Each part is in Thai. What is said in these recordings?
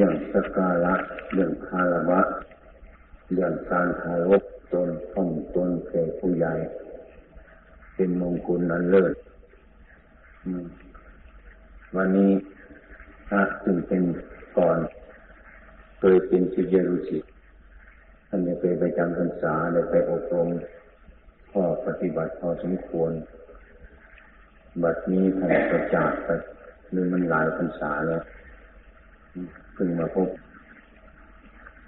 เรื่องสการะเรื่องคารวะเรื่องการคารพตนข่อมตนแก่ผู้ใหญ่ เป็นมงคลนันเลิศวันนี้พระจึงเป็นก่อน เคยเป็นศิษยรุสิท่านได้ไปไปจำพรรษาได้ไปอบรมข้อปฏิบัติพอสมควร บัดนี้ท่านประจากไปหรือมันหลายพรรษาแล้ว พิ่งมาพบ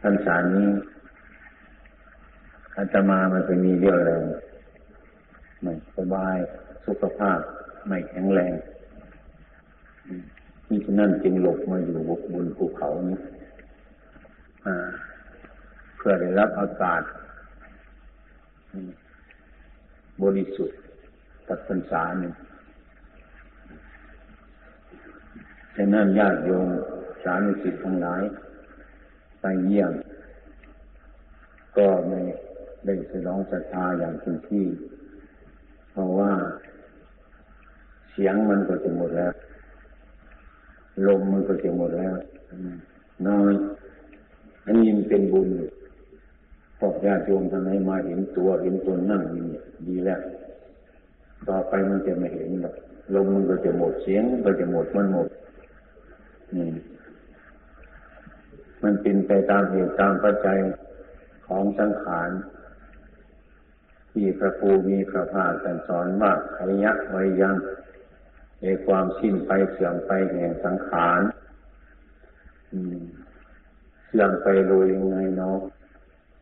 พรรษานี้อาตมามันจะมีเรี่ยวแรงไม่สบายสุขภาพไม่แข็งแรงนี่ฉะนั้นจึงหลบมาอยู่บนภูเขานี้เพื่อได้รับอากาศบริสุทธิ์ตัดพรรษาหนึ่งฉะนั้นญาติโยม สามีสิทธิ์ทั้งหลายไปเยี่ยม ก็ไม่ได้สนองศรัทธาอย่างเต็มที่ เพราะว่า เสียงมันก็จะหมดแล้ว ลมมันก็จะหมดแล้วน้อยอันนี้มันเป็นบุญพอกญาติโยมทำให้มาเห็นตัวเห็นตนนั่งนี่ดีแล้ว ต่อไปมันจะไม่เห็นหรอกลมมันก็จะหมดเสียงก็จะหมดมันหมดนี่ มันเป็นไปตามเหตุตามปัจจัยของสังขารที่พระภูมีพระภาคสอนว่าขยักไวยังในความสิ้นไปเสื่อมไปแห่งสังขารเสื่อมไปโดยยังไงเนาะ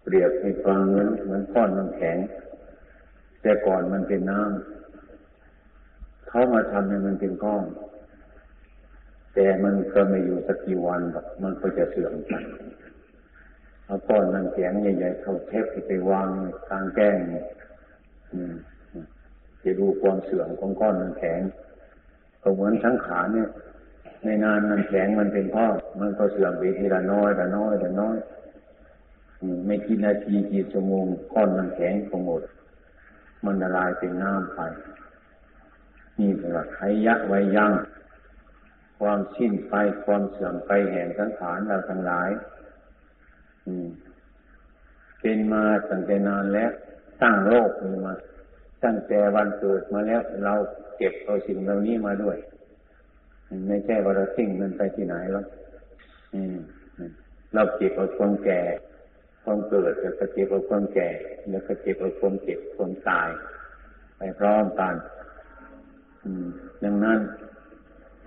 เปรียบให้ฟังเหมือนเหมือนก้อนน้ำแข็ง แต่ก่อนมันเป็นน้ำเขามาทำให้มันเป็นก้อน แต่มันก็ไม่อยู่สักกี่วันหรอกมันก็จะเสื่อมไปเอาก้อนน้ำแข็งใหญ่ๆเข้าเทปไปวางกลางแก้งจะดูความเสื่อมของก้อนน้ำแข็งก็เหมือนสังขารเนี่ย ในนานมันแข็งมันเป็นพ่อมันก็เสื่อมไปทีละน้อยละน้อยละน้อยไม่กี่นาทีกี่ชั่วโมงก้อนมันแข็งก็หมด มันละลายเป็นน้ำไปนี่เป็นหลักไขยะไว้ยั่ง ความสิ้นไปความเสื่อมไปแห่งสังขารเราทั้งหลายเป็นมาตั้งแต่นานแล้วตั้างโลกนี้มา ตั้งแต่วันเกิดมาแล้วเราเก็บเอาสิ่งเหล่านี้มาด้วย ไม่ใช่ว่าเราทิ้งมันไปที่ไหนหรอกเราเก็บเอาความแก่ ความเกิดแล้วก็เก็บเอาความแก่ แล้วก็เก็บเอาความเจ็บความตาย ไปพร้อมกันดังนั้น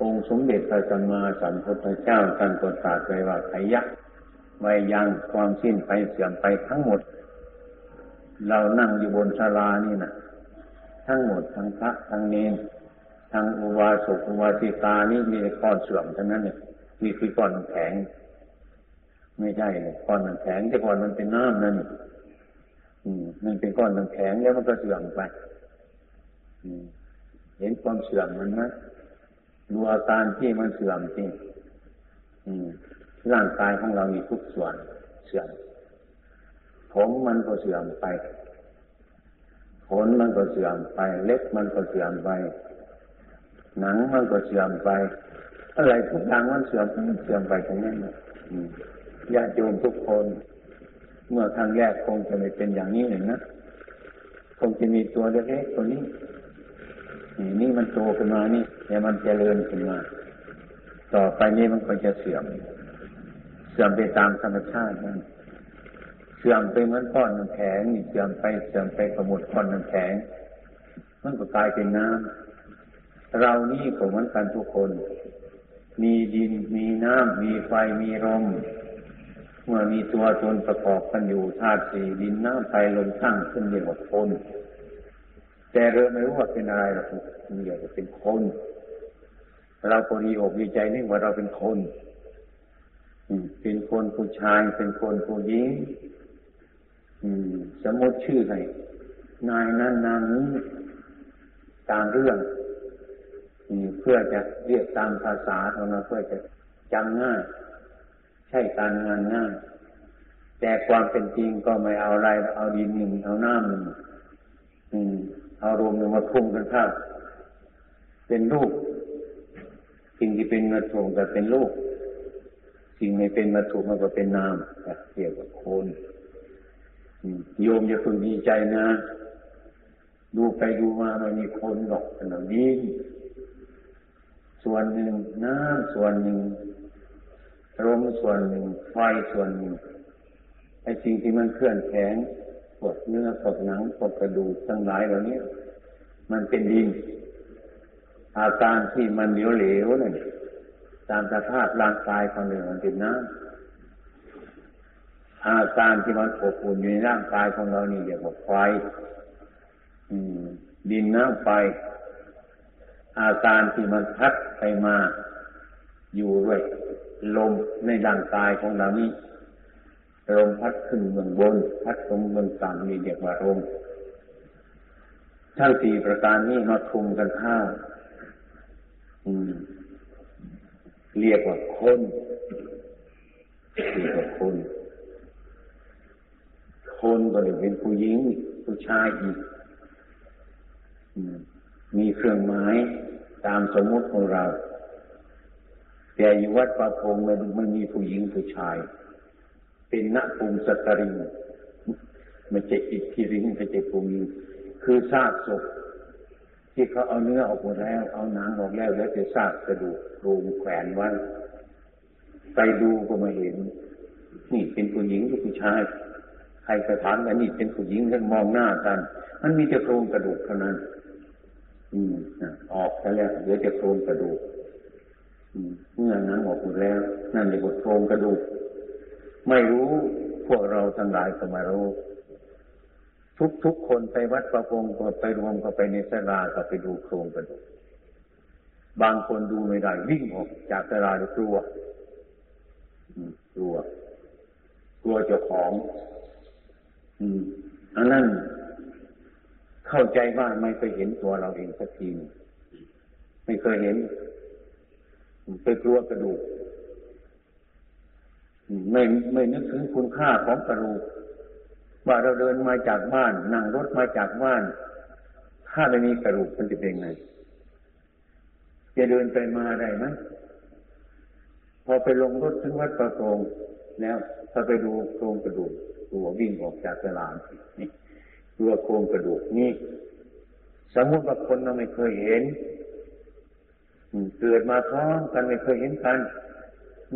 องค์สมเด็จพระสัมมาสัมพุทธเจ้าท่านก็ตรัสไว้ว่าไยะไว้ยังความสิ้นไปเสื่อมไปทั้งหมด เรานั่งอยู่บนศาลานี่นะทั้งหมดทั้งพระทั้งเนรทั้งอุวาสกอุวาสิกานี่มีก้อนเสื่อมทั้งนั้นเนี่ยมีคือก้อนแข็ง ไม่ใช่เลยก้อนมันแข็งแต่ก่อนมันเป็นน้ำนั่นอืมมันเป็นก้อนมันแข็งแล้วมันก็เสื่อมไปอืมเห็นความเสื่อมมันไหม ดูอาการที่มันเสื่อมจริงร่างกายของเรามีทุกส่วนเสื่อม ผมมันก็เสื่อมไป ขนมันก็เสื่อมไป เล็บมันก็เสื่อมไป หนังมันก็เสื่อมไป อะไรทุกอย่างมันเสื่อมมันเสื่อมไปตรงนี้นะญาติโยมทุกคน เมื่อทางแยกคงจะไม่เป็นอย่างนี้หนึ่งนะ คงจะมีตัวเล็กๆตัวนี้ นี่มันโตขึ้นมานี่เนี่ยมันเจริญขึ้นมา ต่อไปนี้มันก็จะเสื่อม เสื่อมไปตามธรรมชาตินั่นเสื่อมไปเหมือนก้อนน้ำแข็งนี่เสื่อมไปเสื่อมไปกระหมดก้อนน้ำแข็งมันก็กลายเป็นน้ำเรานี่ก็เหมือนกันทุกคน มีดินมีน้ำมีไฟมีลมเมื่อมีตัวตนประกอบกันอยู่ธาตุสี่ดินน้ำไฟลมตั้งขึ้นเรียกว่าคน แต่เราไม่รู้ว่าเป็นอะไรหรอกมีอยากจะเป็นคน เราคนดีอกดีใจนี่ว่าเราเป็นคนเป็นคนผู้ชาย เป็นคนผู้หญิงสมมติชื่อให้นายนั้นนางนี้ตามเรื่องเพื่อจะเรียกตามภาษาของเราเพื่อจะจำง่ายใช่การงานง่ายแต่ความเป็นจริงก็ไม่เอาอะไรเอาดินหนึ่งเอาน้ำหนึ่ง อารมณ์มาทุ่มกันข้าเป็นรูปสิ่งที่เป็นเงินทองแต่เป็นรูปสิ่งไม่เป็นวัตถุมันก็เป็นนามเรียกว่าคนโยมอย่าพึงดีใจนะ ดูไปดูมามันมีคนหรอกขนาดนี้ ส่วนหนึ่งน้ำส่วนหนึ่งลมส่วนหนึ่งไฟส่วนหนึ่งไอ้สิ่งที่มันเคลื่อนแข็ง พวกเนื้อพวกหนังพวกกระดูกทั้งหลายเหล่านี้มันเป็นดิน อาการที่มันเหลวเหลวเนี่ยตามสภาพร่างกายของเรามันเป็นน้ำอาการที่มันอบอุ่นอยู่ในร่างกายของเรานี่เรียกว่าไฟดินน้ำไฟ อาการที่มันพัดไปมา อยู่ด้วย ลมในร่างกายของเรานี้ ลมพัดขึ้นเมืองบน พัดลงเมืองต่ำนี่เรียกว่าลมทั้งสี่ประการนี้มาคุมกันข้าเรียกว่าคนเรียกว่าคน คนก็เลยเป็นผู้หญิง ผู้ชายอีกมีเครื่องหมายตามสมมติของเรา แต่อยู่วัดประพงมันไม่มีผู้หญิงผู้ชาย เป็นนักภูมิสตริงไม่ใช่อิทธิริงไม่ใช่ภูมิคือซากศพที่เขาเอาเนื้อออกหมดแล้ว เอาหนังออกแล้วแล้วจะซากกระดูกโครงแขวนไว้ไปดูก็มาเห็น นี่เป็นผู้หญิงหรือผู้ชาย ใครจะถามอันนี้เป็นผู้หญิงแล้วมองหน้ากัน มันมีแต่โครงกระดูกเท่านั้น อืมออกไปแล้วเดี๋ยวจะโครงกระดูกเมื่อนั้นออกหมดแล้ว นั่นเรียกว่าโครงกระดูก ไม่รู้พวกเราทั้งหลายก็มารู้ ทุกทุกคนไปวัดประพงก็ไปรวมก็ไปในสลาก็ไปดูโครงกระดูกบางคนดูไม่ได้วิ่งออกจากสลาด้วยกลัวกลัว กลัวเจ้าของ อืมอันนั้นเข้าใจว่าไม่เคยเห็นตัวเราเองสักทีไม่เคยเห็นไปกลัวกระดูก ไม่ไม่นึกถึงคุณค่าของกระดูกว่าเราเดินมาจากบ้านนั่งรถมาจากบ้าน ถ้าไม่มีกระดูกมันจะเป็นไงจะเดินไปมาได้ไหมพอไปลงรถถึงวัดประโงแล้วพอไปดูโครงกระดูกตัววิ่งออกจากสลามนี่ตัวโครงกระดูกนี่สมมติว่าคนเราไม่เคยเห็นเกิดมาพร้อมกันไม่เคยเห็นกัน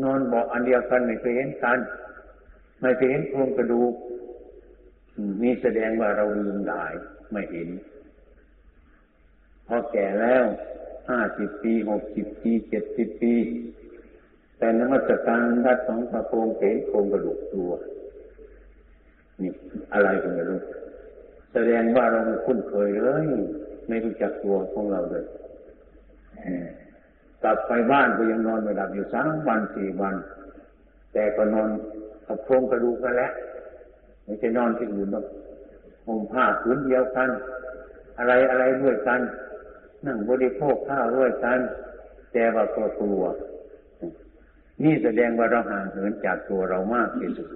นอนเบอกอันเดียวกันไม่เคยเห็นกันไม่เคยเห็นโครงกระดูกนี่แสดงว่าเราลืมหลายไม่เห็น พอแก่แล้วห้าสิบปีหกสิบปีเจ็ดสิบปี แต่นมัสการรัดสองประโคงเห็นโครงกระดูกตัวนี่อะไรกันไม่รู้แสดงว่าเราไม่คุ้นเคยเลย ไม่รู้จักตัวของเราเลย กลับไปบ้านก็ยังนอนไม่หลับอยู่สามวันสี่วัน แต่ก็นอนกับโครงกระดูกกันแล้วไม่ใช่นอนที่อื่นหรอกห่มผ้าผืนเดียวกัน อะไรอะไรด้วยกัน นั่งบริโภคข้าวด้วยกัน แต่ว่าก็กลัว นี่แสดงว่าเราห่างเหินจากตัวเรามากที่สุด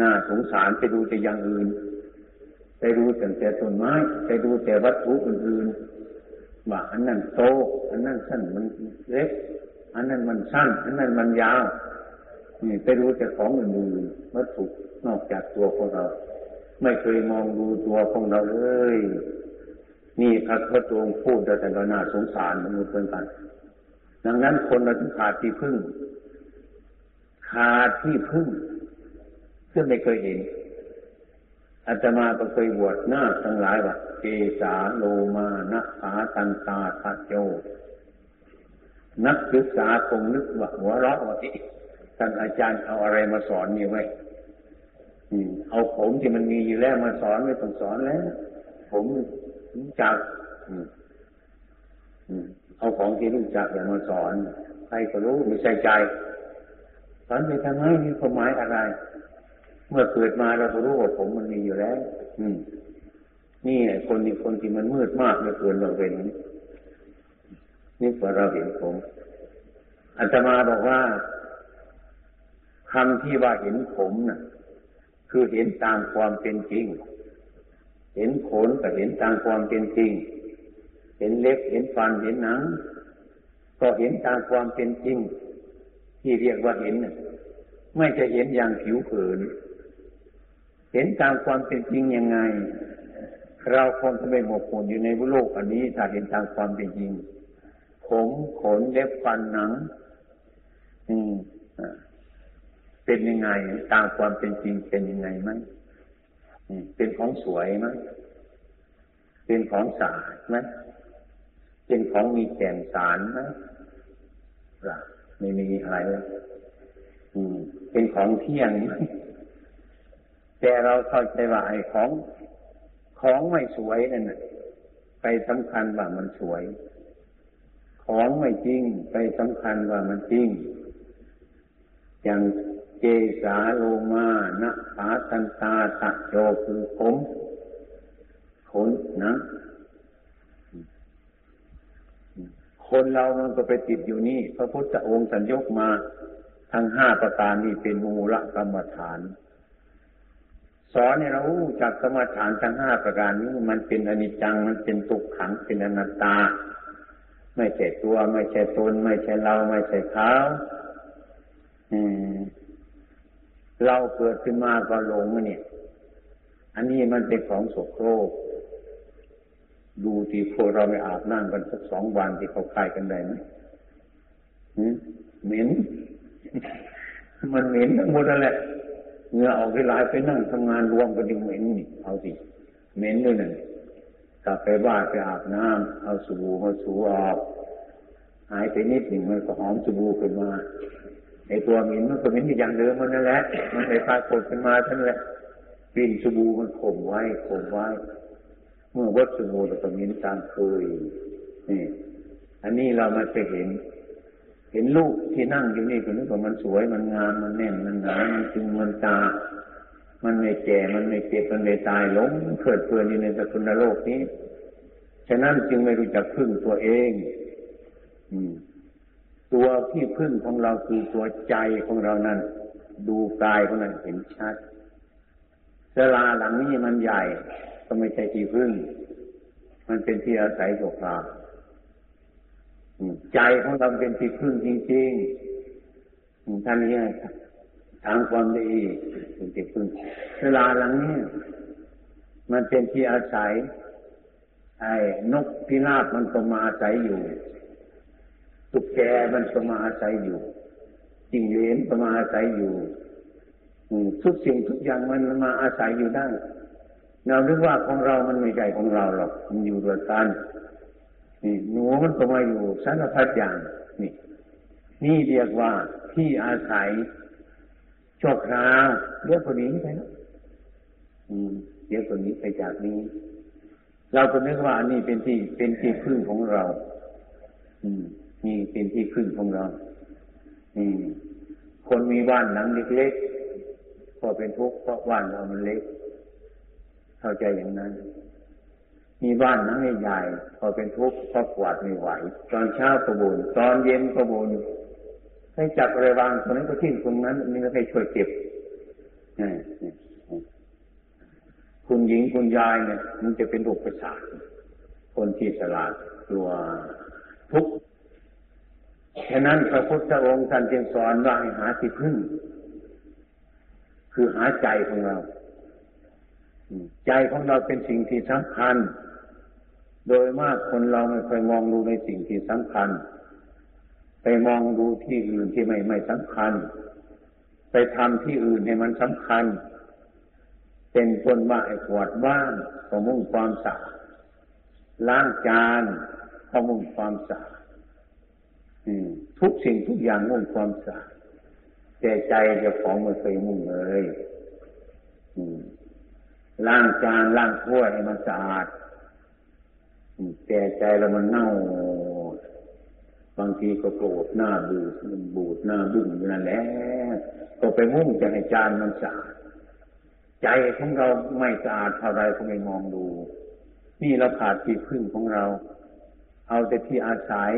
น่าสงสารไปดูแต่อย่างอื่น ไปดูแต่ต้นไม้ ไปดูแต่วัตถุอื่นๆ ว่าอันนั้นโต อันนั้นสั้นมันเล็ก อันนั้นมันสั้น อันนั้นมันยาวนี่ไปดูแต่ของอื่นๆวัตถุนอกจากตัวของเรา ไม่เคยมองดูตัวของเราเลยนี่พระพุทธองค์พูดแต่ก็น่าสงสารมนุษย์เหมือนกัน ดังนั้นคนเราต้องขาดที่พึ่ง ขาดที่พึ่งซึ่งไม่เคยเห็น อาตมาก็เคยบวชหน้าทั้งหลายว่าเกสาโลมานะขาตันตาทัโจ นักศึกษาคงนึกว่าหัวเราะว่าท่านอาจารย์เอาอะไรมาสอนนี่ไว้เอาผมที่มันมีอยู่แล้วมาสอนไม่ต้องสอนแล้ว ผมรู้จักเอาของที่รู้จักอย่ามาสอน ใครก็รู้ไม่ใช่ใจสอนไปทำไมมีความหมายอะไร เมื่อเกิดมาเราก็รู้ว่าผมมันมีอยู่แล้ว อืม นี่ไอ้คนนี้คนที่มันมืดมากเหลือเกินเราเป็นนี่พอเราเห็นผมอาตมาบอกว่าคำที่ว่าเห็นผมน่ะ คือเห็นตามความเป็นจริง เห็นขนก็เห็นตามความเป็นจริง เห็นเล็บเห็นฟันเห็นหนัง ก็เห็นตามความเป็นจริง ที่เรียกว่าเห็นไม่จะเห็นอย่างผิวเผิน เห็นตามความเป็นจริงยังไง เราคงจะไม่หมกมุ่นอยู่ในโลกอันนี้ ถ้าเห็นตามความเป็นจริง ผมขนเล็บฟันหนัง อืมเป็นยังไง ตามความเป็นจริงเป็นยังไงไหมเป็นของสวยไหมเป็นของสะอาดไหมเป็นของมีแก่นสารไหมล่ะไม่มีอะไรเป็นของเที่ยงไหม แต่เราเข้าใจว่าไอ้ของของไม่สวยนั่นไปสำคัญว่ามันสวย ของไม่จริงไปสำคัญว่ามันจริง อย่างเจสาโลมานะขาตันตาตะโจคือผมขนนะ คนเรามันก็ไปติดอยู่นี่ พระพุทธองค์สัญญกมา ทั้งห้าประการนี้เป็นมูลกรรมฐาน สอนให้เราจากกรรมฐานทั้งห้าประการนี้ มันเป็นอนิจจัง มันเป็นตุกขัง เป็นอนัตตา ไม่ใช่ตัว ไม่ใช่ตน ไม่ใช่เรา ไม่ใช่เขาเราเกิดขึ้นมาก็หลงเนี่ย อันนี้มันเป็นของโสโครกดูที่พวกเราไปอาบน้ำกันสักสองวันที่เขาคายกันได้ไหมเหม็น มันเหม็นทั้งหมดนั่นแหละ เงื่อออกไปหลายไปนั่งทำงานรวมกันยังเหม็นนี่เอาสิเหม็นด้วยนั่นกลับไปบ้านไปอาบน้ำเอาสบู่มาสูออกหายไปนิดหนึ่งมันก็หอมสบู่ขึ้นมาไอตัวเหม็นมันก็เหม็นอย่างเดิมมันนั่นแหละ มันไปพากดขึ้นมาท่านแหละกลิ่นสบู่มันข่มไว้ข่มไว้ เมื่อวัดสมุทรก็มีตามเคยนี่อันนี้เรามาไปเห็น เห็นลูกที่นั่งอยู่นี่คนนี้ก็มันสวยมันงามมันแน่นมันหนามันจึงมันตา มันไม่แก่มันไม่เจ็บมันไม่ตายล้มเกิดเพลินอยู่ในสกุลโลกนี้ ฉะนั้นจึงไม่รู้จักพึ่งตัวเอง อืม ตัวที่พึ่งของเราคือตัวใจของเรานั้นดูกายของนั้นเห็นชัดเวลาหลังนี้มันใหญ่ ก็ไม่ใช่ที่พึ่ง มันเป็นที่อาศัยของเรา ใจของเราเป็นที่พึ่งจริงๆท่านนี้ทางความดีเป็นที่พึ่งเวลาหลังนี้มันเป็นที่อาศัย ไอ้นกพิราบมันก็มาอาศัยอยู่ตุกแกมันก็มาอาศัยอยู่จิงเหลนก็มาอาศัยอยู่ทุกสิ่งทุกอย่างมันมาอาศัยอยู่ได้เราคิดว่าของเรามันไม่ใช่ของเราหรอก มันอยู่ด้วยกัน นี่หนูมันก็มาอยู่สารพัดอย่างนี่ นี่เรียกว่าที่อาศัยชั่วคราวเรียกคนนี้ไปนะอืมเดี๋ยวคนนี้ไปจากนี้ เราก็นึกว่าอันนี้เป็นที่เป็นที่พึ่งของเรา อืมนี่เป็นที่พึ่งของเราอืมคนมีบ้านหลังเล็กๆก็เป็นทุกข์เพราะบ้านเรามันเล็ก เข้าใจอย่างนั้น มีบ้านนั้นใหญ่พอเป็นทุกข์ก็กวาดไม่ไหว ตอนเช้าก็บุญตอนเย็นก็บุญให้จับอะไรวางตรงนั้นก็ทิ้งตรงนั้นนี่ก็ให้ช่วยเก็บคุณหญิงคุณยายเนี่ย มันจะเป็นโรคประสาทคนที่สลาดตัวทุกข์ฉะนั้นพระพุทธองค์ท่านจึงสอนว่าให้หาที่พึ่ง คือหาใจของเรา ใจของเราเป็นสิ่งที่สำคัญ โดยมากคนเราไม่เคยมองดูในสิ่งที่สำคัญ ไปมองดูที่อื่นที่ไม่ไม่สำคัญ ไปทำที่อื่นให้มันสำคัญ เป็นคนว่าไอ้ขวดบ้านก็มุ่งความสะอาดล้างจานก็มุ่งความสะอาดทุกสิ่งทุกอย่างมุ่งความสะอาดแต่ใจเจ้าของไม่เคยมุ่งเลยล้างจานล้างถ้วยให้มันสะอาด แต่ใจเรามันเน่า บางทีก็โกรธหน้าบูดมันบูดหน้าบึ้งอยู่นั่นแหละก็ไปมุ่งจะให้จานมันสะอาดใจของเราไม่สะอาดเท่าไรก็ไม่มองดู นี่เราขาดที่พึ่งของเรา เอาแต่ที่อาศัย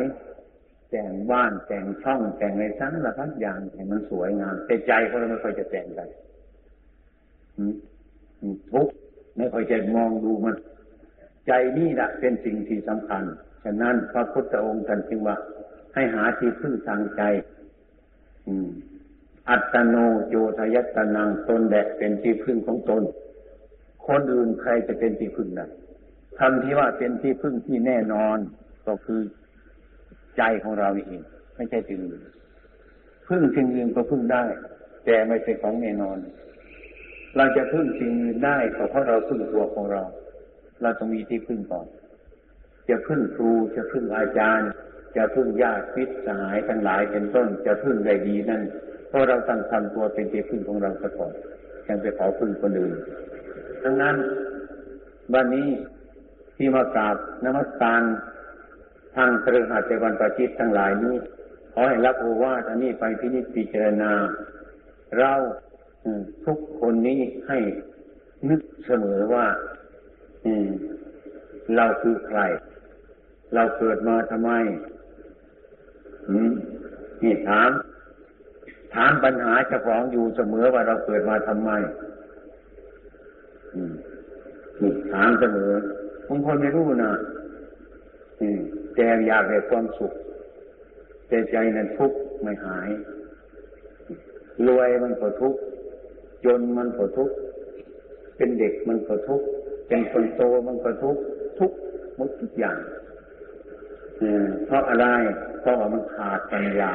แต่งบ้านแต่งช่องแต่งในชั้นละทักอย่างให้มันสวยงามแต่ใจของเราไม่ค่อยจะแต่งกันทุกไม่ค่อยจะมองดูมัน ใจนี่แหละเป็นสิ่งที่สำคัญ ฉะนั้นพระพุทธองค์ท่านจึงว่า ให้หาที่พึ่งทางใจ อืม อัตโนโยทยัตนังตนแดกเป็นที่พึ่งของตน คนอื่นใครจะเป็นที่พึ่งได้คำที่ว่าเป็นที่พึ่งที่แน่นอนก็คือใจของเราเองไม่ใช่สิ่งอื่นพึ่งสิ่งอื่นก็พึ่งได้ แต่ไม่ใช่ของแน่นอน เราจะพึ่งสิ่งอื่นได้ก็เพราะเราพึ่งตัวของเรา เราต้องมีที่พึ่งก่อน จะพึ่งครูจะพึ่งอาจารย์ จะพึ่งญาติพิษสหายทั้งหลายเป็นต้น จะพึ่งได้ดีนั่นเพราะเราตั้งทำตัวเป็นที่พึ่งของเราซะก่อนยังไปขอพึ่งคนอื่นดังนั้นวันนี้ที่มากราบนมัสการทางเครือข่ายเจวันประจิตทั้งหลายนี้ ขอให้รับโอวาทอันนี้ไปพินิจพิจารณา เราทุกคนนี้ให้นึกเสมอว่า เราคือใคร เราเกิดมาทำไมอืมนี่ถาม ถามปัญหาเจ้าของอยู่เสมอว่าเราเกิดมาทำไมอืมนี่ถามเสมอบางคนไม่รู้นะแต่อยากได้ความสุขแต่ใจนั้นทุกข์ไม่หาย รวยมันก็ทุกข์จนมันก็ทุกข์เป็นเด็กมันก็ทุกข์ เป็นคนโตมันก็ทุกทุกหมดทุกอย่างเพราะอะไรเพราะว่ามันขาดปัญญา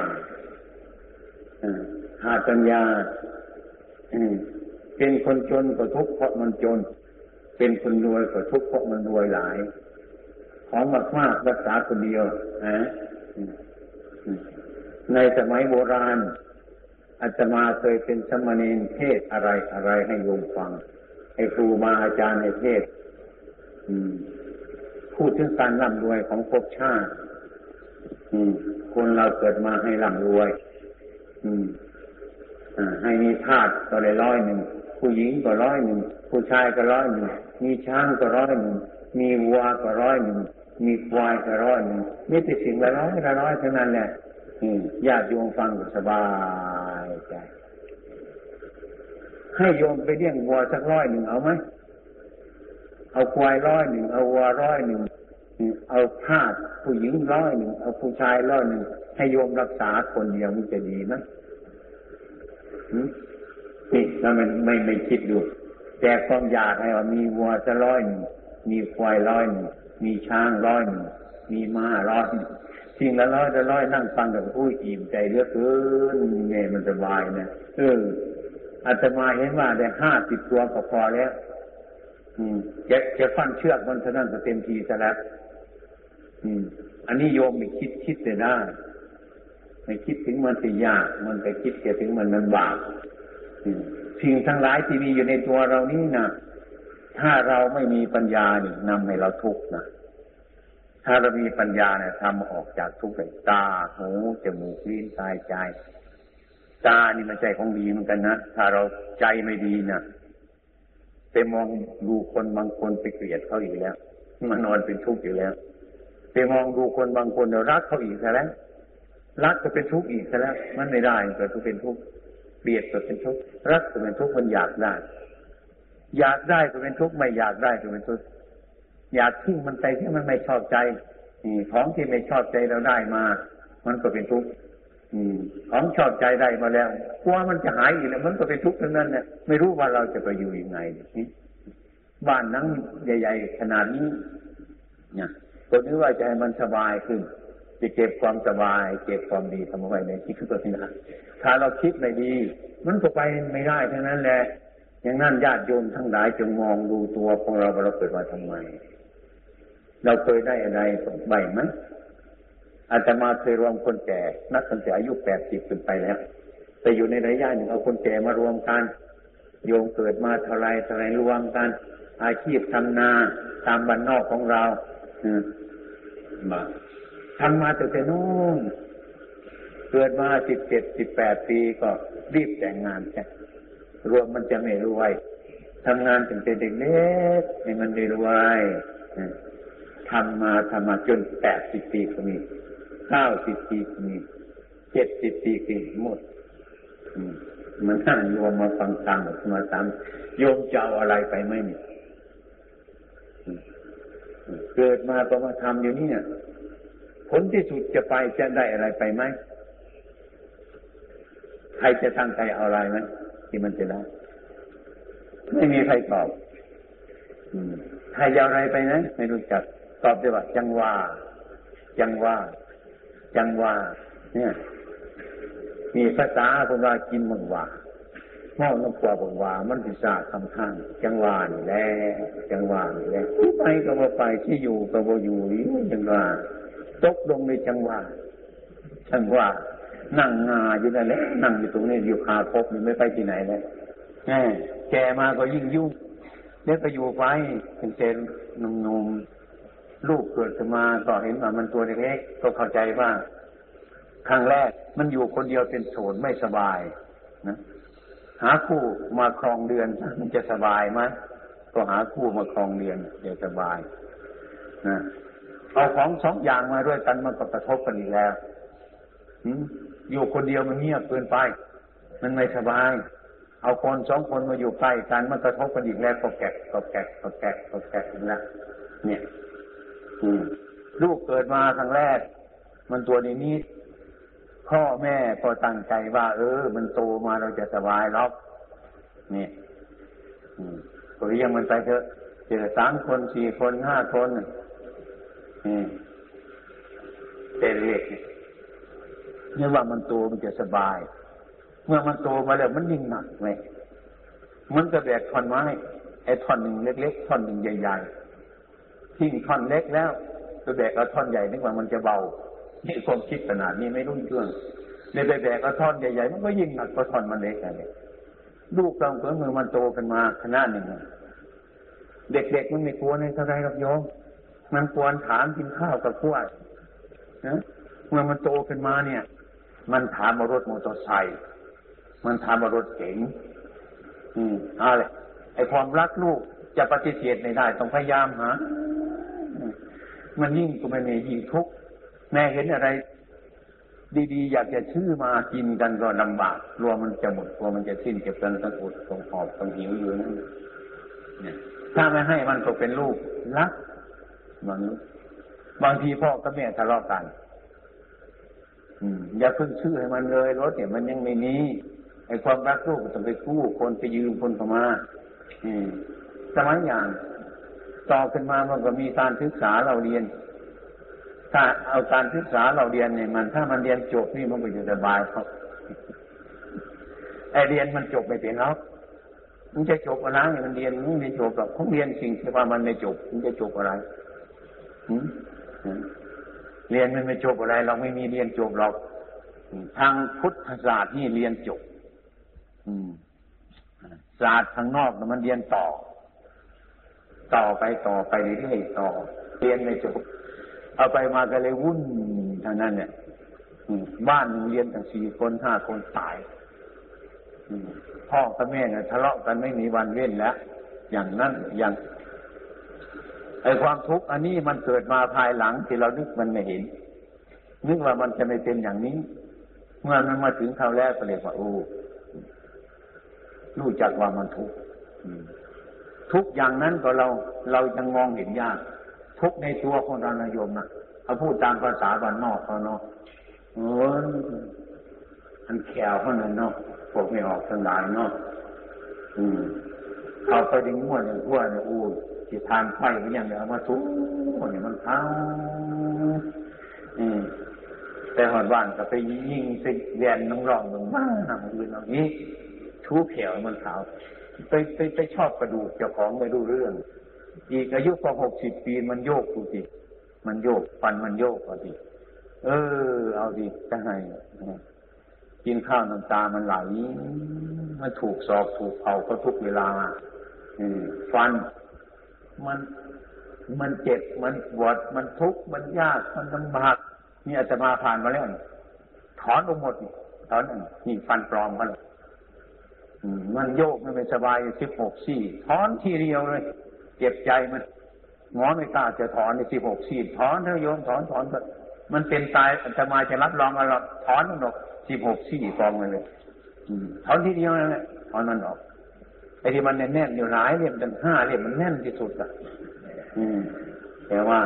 ขาดปัญญาเป็นคนจนก็ทุกข์เพราะมันจน เป็นคนรวยก็ทุกข์เพราะมันรวยหลาย ของมากมากรักษาคนเดียวนะในสมัยโบราณอาตมาเคยเป็นสมณีเทศอะไรอะไรให้โยมฟัง ให้ครูมาอาจารย์ในเทศพูดถึงการร่ำรวยของภพชาติคนเราเกิดมาให้ร่ำรวยให้มีทาสก็เลยร้อยหนึ่งผู้หญิงก็ร้อยหนึ่งผู้ชายก็ร้อยหนึ่งมีช้างก็ร้อยหนึ่งมีวัวก็ร้อยหนึ่งมีควายก็ร้อยหนึ่งมีแต่สิ่งละร้อยละร้อยเท่านั้นแหละญาติโยมฟังสบายใจ ให้โยมไปเลี้ยงวัวสักร้อยหนึ่งเอาไหมเอาควายร้อยหนึ่งเอาวัวร้อยหนึ่งเอาทาสผู้หญิงร้อยหนึ่งเอาผู้ชายร้อยหนึ่งให้โยมรักษาคนเดียวมันจะดีไหมนี่ถ้ามันไม่ไม่คิดดู แต่ความอยากให้ว่ามีวัวจะร้อยหนึ่งมีควายร้อยหนึ่งมีช้างร้อยหนึ่งมีม้าร้อยสิ่งละร้อยละร้อยนั่งฟังกับผู้อิ่มใจเลือกเกินเนี่ยมันสบายนะเออ อาตมาเห็นว่าได้ห้าสิบตัวก็พอแล้วอืมจะจะฟันเชือกมันเท่านั้นจะเต็มทีซะแล้วอันนี้โยมไม่คิดคิดแต่ได้ไม่คิดถึงมันจะยาก มันไปคิดแค่ถึงมันมันบาปสิ่งทั้งหลายที่มีอยู่ในตัวเรานี่นะถ้าเราไม่มีปัญญานี่นำให้เราทุกข์นะถ้าเรามีปัญญาเนี่ยทำออกจากทุกข์เลยตาหูจมูกลิ้นกายใจ ตานี่มันใจของดีเหมือนกันนะถ้าเราใจไม่ดีนะไปมองดูคนบางคนไปเกลียดเขาอีกแล้วมานอนเป็นทุกข์อยู่แล้วไปมองดูคนบางคนเรารักเขาอีกแล้วรักก็เป็นทุกข์อีกแล้วมันไม่ได้ก็จะเป็นทุกข์เบียดก็เป็นทุกข์รักก็เป็นทุกข์มันอยากได้ อยากได้ก็เป็นทุกข์ไม่อยากได้ก็เป็นทุกข์อยากทิ้งมันไปที่มันไม่ชอบใจของที่ไม่ชอบใจเราได้มา มันก็เป็นทุกข์ ของชอบใจได้มาแล้วกลัวมันจะหายอีกแล้วมันก็เป็นทุกข์ทั้งนั้นเนี่ยไม่รู้ว่าเราจะไปอยู่ยังไงนี่บ้านนั้นใหญ่ ๆ ขนาดนี้เนี่ยก็นึกว่าจะให้มันสบายขึ้น จะเก็บความสบาย เก็บความดีทำไว้ในที่คือตัวนี้นะถ้าเราคิดไม่ดี มันก็ไปไม่ได้ทั้งนั้นแหละอย่างนั้นญาติโยมทั้งหลายจงมองดูตัวของเราว่าเราเกิดมาทำไม เราเคยได้อะไรสมใบไหม อาจจะมาเคยรวมคนแก่ นักตั้งแต่อายุแปดสิบขึ้นไปแล้ว แต่อยู่ในระยะหนึ่งเอาคนแก่มารวมกัน โยมเกิดมาเท่าไรเท่าไรรวมกัน อาชีพทำนาตามบ้านนอกของเราอมาทำมาตั้งแต่นู้นเกิดมาสิบเจ็ดสิบแปดปีก็รีบแต่งงานใช่รวมมันจะไม่รวยทำงานตั้งแต่เด็กเล็กให้มันได้รวยทำมาทำมาจนแปดสิบปีก็มี เก้าสิบปีก็มีเจ็ดสิบปีก็หมดมันนั่งโยมมาฟังธรรมมาตามโยมจะเอาอะไรไปไหมนี่เกิดมาก็มาทำอยู่นี่เนี่ยผลที่สุดจะไปจะได้อะไรไปไหมใครจะตั้งใจเอาอะไรไหมที่มันจะได้ไม่มีใครตอบใครจะเอาอะไรไปนะไม่รู้จักตอบได้ว่าจังว่า จังว่า จังว่าเนี่ยมีภาษาคนว่ากินมังว่าเมาน้ำปลาบังว่า มันพิซาคำข้าง จังหวานแล้จังหวานแล้ที่ไปก็บ่ไปที่อยู่ก็บ่อยู่นี่จังว่าตกลงในจังหวะจังหวะนั่งงาอยู่นั่นแหละนั่งอยู่ตรงนี้อยู่คาพบนี่ไม่ไปที่ไหนเลยแหมแกมาก็ยิ่งยุ่งเดี๋ยวก็อยู่ไปเป็นเจนนุ่มๆ ลูกเกิดขึ้นมาก็เห็นว่ามันตัวเล็กๆก็เข้าใจว่าครั้งแรกมันอยู่คนเดียวเป็นโสดไม่สบายนะหาคู่มาครองเดือนมันจะสบายไหมก็หาคู่มาครองเดือนจะสบายนะเอาของสองอย่างมาด้วยกันมันก็กระทบกันอีกแล้วอยู่คนเดียวมันเงียบเกินไป มันไม่สบาย เอาคนสองคนมาอยู่ใกล้กันมันกระทบกันอีกแล้วก็แกะก็แกะก็แกะก็แกะนะเนี่ย ลูกเกิดมาครั้งแรก มันตัวนี้นิดพ่อแม่ก็ตั้งใจว่า เออ มันโตมาเราจะสบายแล้วนี่ก็เลี้ยงมันไปเถอะเจอสามคนสี่คนห้าคนนี่เป็นเล็กนี่ว่ามันโตมันจะสบาย เมื่อมันโตมาแล้วมันยิ่งหนักเลยมันก็แบกท่อนไม้ไอ้ท่อนหนึ่งเล็กๆท่อนหนึ่งใหญ่ๆ ทิ้งท่อนเล็กแล้วก็แบกเอาท่อนใหญ่นึกว่ามันจะเบานี่ความคิดขนาดนี้ไม่รุ่งเรื่องเลยไปแบกกระท่อนใหญ่ๆมันก็ยิ่งหนักกระท่อนมันเล็กอะไรลูกเราเมื่อมันโตกันมาขนาดหนึ่งเด็กๆมันไม่กลัวในเท่าไรหรอกโยมมันควรถามกินข้าวกับพวกนะเมื่อมันโตขึ้นมาเนี่ย มันถามมารถมอเตอร์ไซค์มันถามมารถเก๋งอืมอะไรไอความรักลูกจะปฏิเสธไม่ได้ต้องพยายามหา มันยิ่งก็ไม่มียิ่งทุกข์แม่เห็นอะไร ดีๆ อยากจะชื่อมากินกันก็ลำบากกลัวมันจะหมดกลัวมันจะสิ้นเก็บกันต้องอดต้องหอบต้องหิวอยู่นั่นเนี่ยถ้าไม่ให้มันก็เป็นลูกรักมันบางทีพ่อกับแม่ทะเลาะกันอย่าเพิ่งชื่อให้มันเลยรถเนี่ยมันยังไม่มีไอ้ความรักลูกต้องไปกู้คนไปยืมคนเข้ามาอืมสมัยอย่าง ต่อขึ้นมามันก็มีการศึกษาเราเรียน ถ้าเอาการศึกษาเราเรียนเนี่ยมัน ถ้ามันเรียนจบนี่มันก็จะสบายครับไอเรียนมันจบไม่เป็นหรอกมันจะจบอะไรมันเรียนมันไม่จบหรอกเขาเรียนสิ่งที่ว่ามันไม่จบ มันจะจบอะไรเรียนมันไม่จบอะไร เราไม่มีเรียนจบหรอกทางพุทธศาสตร์นี่เรียนจบศาสตร์ทางนอกมันเรียนต่อ ต่อไปต่อไปเรื่อยต่อเรียนไม่จบเอาไปมาก็เลยวุ่นท่านั้นเนี่ยบ้านเรียนตั้งสี่คนห้าคนตายพ่อกับแม่เนี่ยทะเลาะกันไม่มีวันเว้นแล้ว อย่างนั้นอย่างไอความทุกข์อันนี้มันเกิดมาภายหลังที่เรานึกมันไม่เห็น นึกว่ามันจะไม่เป็นอย่างนี้ เมื่อมันมาถึงคราวแรกก็เลยว่าโอ้รู้จักว่ามันทุกข์ ทุกอย่างนั้นก็เราเรายังมองเห็นยาก ทุกในตัวของเรานายมนะเขาพูดตามภาษาบ้านนอกเขาเนาะเอออันแขวเขานี่ยเนาะพวกไม่ออกสังหารเนาะอืมเขาไปดึงม้วนอย่งั่วเนี่ยอู้ที่ทานไฟก็ยังเดี๋ยวเอามาทุกเนี่ยมันเท้าอืมแต่หอดบ้านก็ไปยิงไปแยนน้องรองลงมาหนังอื่นอย่างนี้ชูแขวมันขาว ไปไปไปชอบกระดูกเจ้าของไม่รู้เรื่อง อีกอายุพอหกสิบปีมันโยกดูสิมันโยกฟันมันโยกเอาดิเออ เอาดิจะให้กินข้าวน้ำตามันไหลมันถูกสอบถูกเผาก็ทุกเวลาฟันมันมันเจ็บมันปวดมันทุกข์มันยากมันลำบากนี่อาจจะมาผ่านมาแล้วถอนออกหมดถอนนี่ฟันปลอมมัน มันโยกมันไม่สบายสิบหกสี่ถอนทีเดียวเลย เจ็บใจมันหมอไม่กล้าจะถอนในสิบหกสีดถอนเถอะโยมถอนถอนมันเป็นตายจะมาจะรับรองอะไรถอนมันออกสิบหกสี่กองเลยถอนทีเดียวนั่นแหละถอนมันออกไอ้ที่มันแน่นอยู่หลายเล่มจนห้าเล่มมันแน่นที่สุดอะแต่ว่า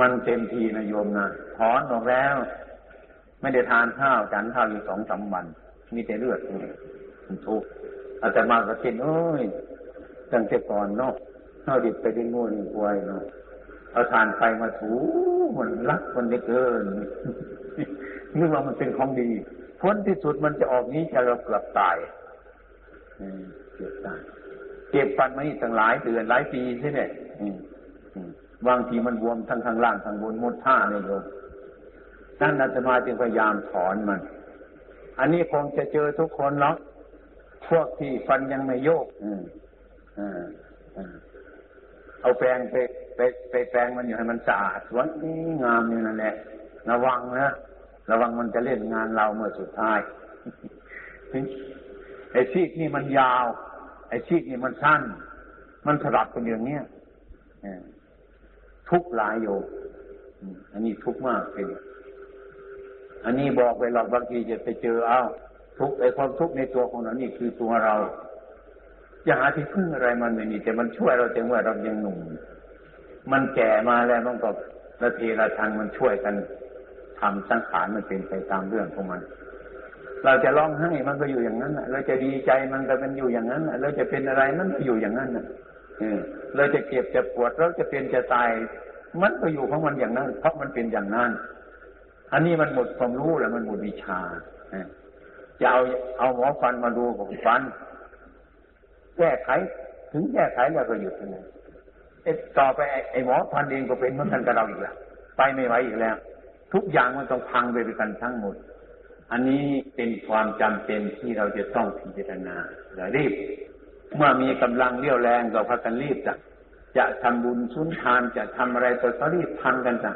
มันเต็มทีนะโยมนะถอนออกแล้ว ไม่ได้ทานข้าวฉันข้าวอยู่สองสามวัน มีแต่เลือด ทุกข์อาตมาก็เห็นโอ้ยตั้งแต่ก่อนเนาะเฮาดิบไปได้งูนี่ป่วยเนาะเอาทานไฟมาถูมันรักมันได้เกินนึกว่ามันเป็นของดีพ้นที่สุดมันจะออกนี้จะเราเกือบตายเกือบตายเก็บฟันมาตั้งหลายเดือนหลายปีใช่ไหมบางทีมันบวมทั้งข้างล่างข้างบนมดท่าเลยโยมท่านอาตมาจึงพยายามถอนมัน อันนี้คงจะเจอทุกคนหรอก พวกที่ฟันยังไม่โยกเอาแปรงไปไปไปแปรงมันอยู่ให้มันสะอาดสวยงามอยู่นั่นแหละ ระวังนะระวังมันจะเล่นงานเราเมื่อสุดท้ายไอ้ซีกนี่มันยาว ไอ้ซีกนี่มันสั้น มันสลับกันอย่างเนี้ยทุกหลายโยอันนี้ทุกมากเป็นอันนี้บอกไปหรอกบางทีจะไปเจอเอา ทุกไอ้ความทุกข์ในตัวของเรานี่คือตัวเราจะหาที่พึ่งอะไรมันไม่มีแต่มันช่วยเราแต่ว่าเรายังหนุ่ม มันแก่มาแล้วมันก็ระเทระทังมันช่วยกันทำสังขารมันเป็นไปตามเรื่องของมัน เราจะร้องไห้มันก็อยู่อย่างนั้นเราจะดีใจมันก็เป็นอยู่อย่างนั้นเราจะเป็นอะไรมันก็อยู่อย่างนั้นเราจะเก็บจะปวดเราจะเป็นจะตายมันก็อยู่ของมันอย่างนั้น เพราะมันเป็นอย่างนั้น อันนี้มันหมดความรู้แล้วมันหมดวิชา จะเอาเอาหมอฟันมาดูของฟัน แก้ไข ถึงแก้ไขแล้วก็หยุดเลยต่อไปไอ้หมอฟันเองก็เป็นเหมือนกันกับเราอีกแล้วไปไม่ไหวอีกแล้ว ทุกอย่างมันต้องพังไปด้วยกันทั้งหมด อันนี้เป็นความจำเป็นที่เราจะต้องพิจารณาและรีบ เมื่อมีกำลังเรี่ยวแรงก็พักกันรีบจ้ะจะทำบุญสุนทานจะทำอะไรตัวก็รีบทำกันจ้ะ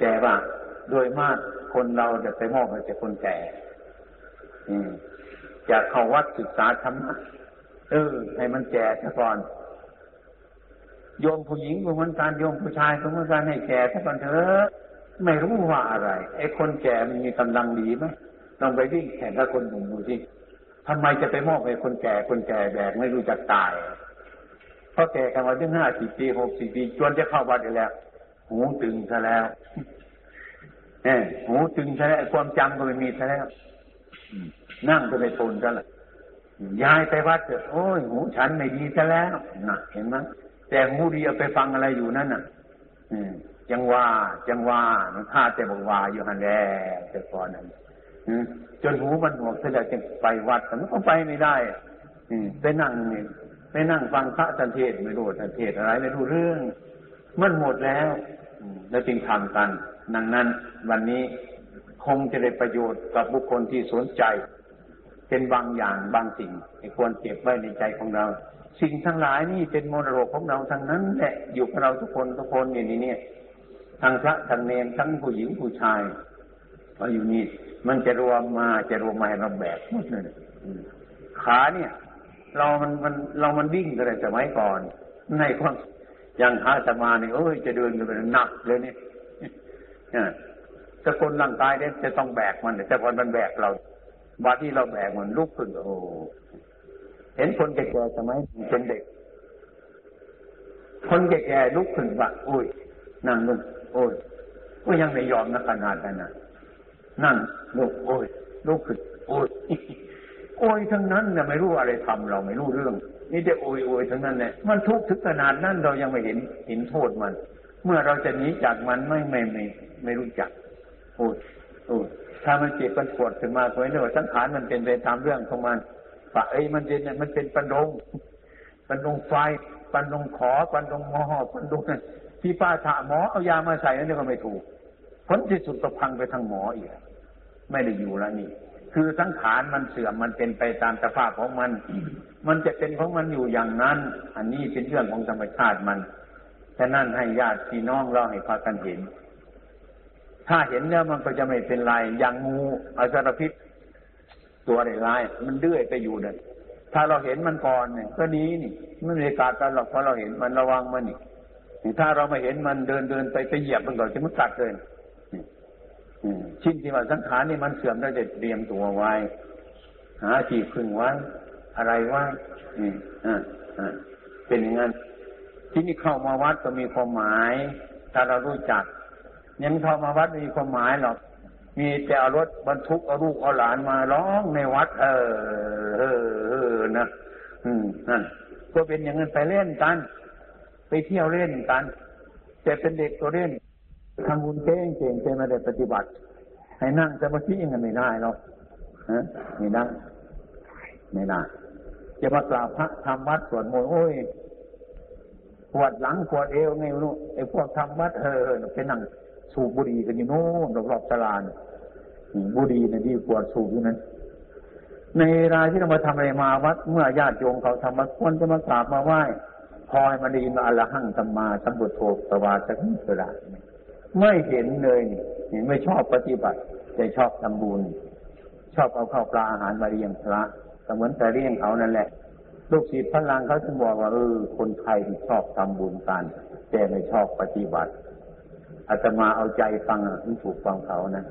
แต่ว่าโดยมากคนเราจะไปมอบให้แต่คนแก่ จะเข้าวัดศึกษาธรรมะเออ ให้มันแก่ซะก่อน โยมผู้หญิงก็เหมือนกันโยมผู้ชายก็เหมือนกันให้แก่ซะก่อนเถอะไม่รู้ว่าอะไร ไอ้คนแก่มันมีกำลังดีไหมลองไปวิ่งแข่งกับคนหนุ่มดูสิทำไมจะไปมอบให้คนแก่คนแก่แบกไม่รู้จักตายเพราะแก่กันมาถึงห้าสิบปีหกสิบปีจนจะเข้าวัดแล้ว หูตึงซะแล้วเออหูตึงซะแล้วความจำก็ไม่มีซะแล้ว นั่งก็ไม่ทนซะละย้ายไปวัดเถอะโอ้ยหูฉันไม่ดีซะแล้วนะเห็นไหมแต่หูดีเอาไปฟังอะไรอยู่นั่นน่ะจังว่าจังว่ามันพาแต่บอกว่าอยู่หันแล้แต่ก่อนนั้นจนหูมันหวกเสียจึงไปวัดแต่มันก็ไปไม่ได้ไปนั่งนี่ไปนั่งฟังพระทันเทศไม่รู้ทันเทศอะไรไม่รู้เรื่อง มันหมดแล้วแล้วจึงทำกัน ดังนั้นวันนี้คงจะได้ประโยชน์กับบุคคลที่สนใจ เป็นบางอย่างบางสิ่งควรเก็บไว้ในใจของเรา สิ่งทั้งหลายนี่เป็นมรดกของเราทั้งนั้นแหละอยู่กับเราทุกคนทุกคนอย่างนี้เนี่ยทั้งพระทั้งเนรทั้งผู้หญิงผู้ชายมาอยู่นี่ มันจะรวมมาจะรวมมาเราแบกหมดเลยขาเนี่ย เรามันมันเรามันวิ่งกันเลยสมัยก่อน ในความอย่างขาสมาเนี่ยโอ้ยจะเดินกันเป็นหนักเลยเนี่ยสกุลร่างกายเนี่ยจะต้องแบกมันแต่พอมันแบกเรา บาที่เราแบกมันลุกขึ้นโอ้เห็นคนแก่ๆสมัยเป็นเด็ก คนแก่ๆลุกขึ้นว่าอุ้ยนั่งลงโอ้ยก็ยังไม่ยอมนะขนาดนั้นนะนั่งลุกโอ้ยลุกขึ้นโอ้ยโอ้ยทั้งนั้นเนี่ยไม่รู้อะไรทำเราไม่รู้เรื่องนี่จะโอยโอยทั้งนั้นเนี่ยมันทุกข์ถึงขนาดนั้นเรายังไม่เห็นเห็นโทษมัน เมื่อเราจะหนีจากมันไม่ไม่ไม่ไม่รู้จัก โอ้ยโอ้ย ถ้ามันเจ็บมันปวดขึ้นมาเพราะนี่ว่าสังขารมันเป็นไปตามเรื่องของมันปะเอ้ยมันเป็นมันเป็นปันดงปันดงไฟปันดงขอปันดงหมอปันดงที่ป้าถาหมอเอายามาใส่นั่นก็ไม่ถูกผลที่สุดก็พังไปทางหมออีกไม่ได้อยู่แล้วนี่ คือสังขารมันเสื่อมมันเป็นไปตามสภาพของมัน มันจะเป็นของมันอยู่อย่างนั้น อันนี้เป็นเรื่องของธรรมชาติมันฉะนั้นให้ญาติพี่น้องเราให้พากันเห็น ถ้าเห็นแล้วมันก็จะไม่เป็นไรอย่างงูอสรพิษ ตัวร้ายมันเดื้อยไปอยู่เนี่ยถ้าเราเห็นมันก่อนเนี่ยก็นี้นี่ไม่มีการกันหรอกเพราะเราเห็นมันระวังมันนี่ถ้าเราไม่เห็นมันเดินเดินไปไปเหยียบมันก่อนจะมันกัดเลยชิ้นที่ว่าสังขารนี่มันเสื่อมเราจะเตรียมตัวไว้ หาที่พึ่งไว้อะไรไว้เป็นอย่างนั้นที่นี่เข้ามาวัดก็มีความหมาย ถ้าเรารู้จัก ยังเข้ามาวัดมีความหมายหรอก มีแต่เอารถบรรทุกเอาลูกเอาหลานมาร้องในวัด เออเออเออนะอืมนั่นก็เป็นอย่างนั้นไปเล่นกัน ไปเที่ยวเล่นกันแต่เป็นเด็กตัวเล่นทำบุญเก่งเก่งแต่ไม่ได้ปฏิบัติ ให้นั่งสมาธิยังไงไม่ได้หรอกฮะไม่ได้ไม่ได้จะมากราบพระทำวัดสวดมนต์โอ้ยปวดหลังปวดเอวไงรู้ไอ้พวกทำวัดเออไปนั่ง สูบบุหรี่กันอยู่โน่นรอบๆตลาดบุหรี่นะดีกว่าสูบอยู่นั้น ในรายที่เรามาทำอะไรมาวัด เมื่อญาติโยมเขาทำมาควรจะมากราบมาไหว้พอยมาดีมาอรหังธรรมาสัมบุตโธตวาสักนิดก็ได้ไม่เห็นเลยนี่ไม่ชอบปฏิบัติแต่ชอบทำบุญชอบเอาข้าวปลาอาหารมาเลี้ยงพระก็เหมือนแต่เลี้ยงเขานั่นแหละ ลูกศิษย์พลังเขาจึงบอกว่าเออคนไทยชอบทำบุญกัน แต่ไม่ชอบปฏิบัติ อาตมาเอาใจฟังที่ถูกฟังเขานะ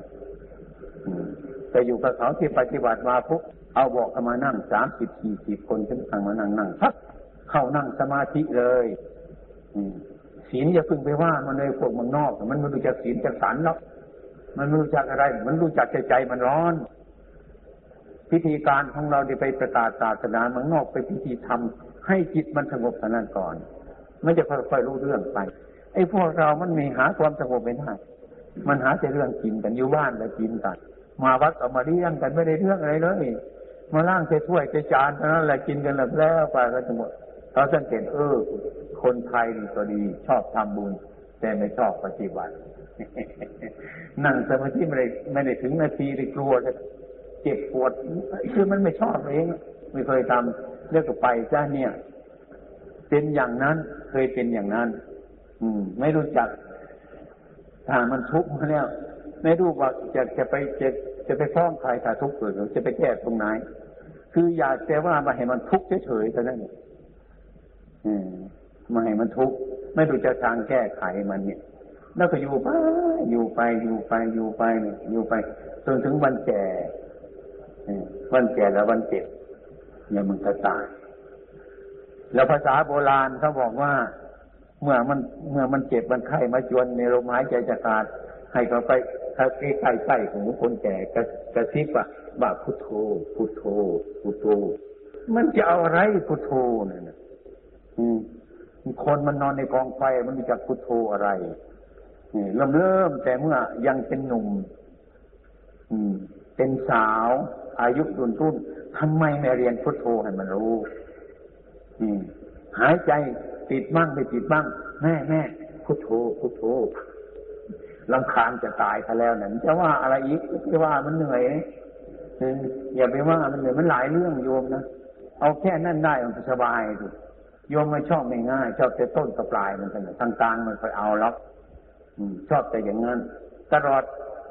แต่อยู่กับเขาที่ปฏิบัติมาปุ๊บเอาบอกเขามานั่งสามสิบสี่สิบคนขึ้นทางมานั่งนั่งพักเข้านั่งสมาธิเลยศีลอย่าพึ่งไปว่ามันเลยพวกมันนอก มันไม่รู้จักศีลจักสันแล้วมันไม่รู้จักอะไร มันรู้จักใจใจมันร้อนพิธีการของเราที่ไปประกาศศาสนาเมืองนอกไปพิธีทำให้จิตมันสงบเท่านั้นก่อน ไม่จะค่อยๆรู้เรื่องไป ไอ้พวกเรามันมีหาความสงบไม่ได้ มันหาแต่เรื่องกินกันอยู่บ้านแล้วกินกัน มาวัดก็มาเลี้ยงกันไม่ได้เรื่องอะไรเลย มาล่างใส่ถ้วยใส่จานเท่านั้นแหละกินกันแล้วแล้วไปก็จะหมดเราสังเกตเออ คนไทยนี่ก็ดีชอบทำบุญ แต่ไม่ชอบปฏิบัติ นั่งสมาธิไม่ได้ไม่ได้ถึงนาทีเลยกลัวจะเจ็บปวดคือมันไม่ชอบเอง ไม่เคยทำเรียกไปจ้าเนี่ย เป็นอย่างนั้นเคยเป็นอย่างนั้น อืม ไม่รู้จักถ้ามันทุกข์มาแล้ว ไม่รู้ว่าจะจะไปจะจะไปฟ้องใครถ้าทุกข์เกิดจะไปแก้ตรงไหน คืออยากแต่ว่ามาให้มันทุกข์เฉยๆแต่นั้นอืมมาให้มันทุกข์ไม่รู้จะทางแก้ไขมันเนี่ย แล้วก็อยู่ไปอยู่ไปอยู่ไปอยู่ไปเนี่ยอยู่ไปจนถึงวันแก่วันแก่แล้ววันเจ็บเนี่ยมันก็ตาย แล้วภาษาโบราณเขาบอกว่า เมื่อมันเมื่อมันเจ็บมันไข้มาจวนในลมหายใจจะขาด ให้เขาไปถ้าใกล้ใกล้ของคนแก่กระกระซิบว่าบ่าพุทโธพุทโธพุทโธมันจะเอาอะไรพุทโธเนี่ยอืมคนมันนอนในกองไฟมันมีจักพุทโธอะไรเริ่มเริ่มแต่เมื่อยังเป็นหนุ่ม อืม เป็นสาว อายุรุ่นรุ่นทำไมไม่เรียนพุทโธให้มันรู้ อืม หายใจ ติดบ้างไม่ติดบ้าง แม่แม่พุทโธพุทโธลำคาญจะตายซะแล้วเนี่ยจะว่าอะไรอีกจะว่ามันเหนื่อยอย่าไปว่ามันเหนื่อยมันหลายเรื่องโยมนะเอาแค่นั่นได้มันสบายดูโยมไม่ชอบไม่ง่ายชอบแต่ต้นกับปลายมันเป็นทางกลางมันไปเอาล็อกชอบแต่อย่างนั้นตลอด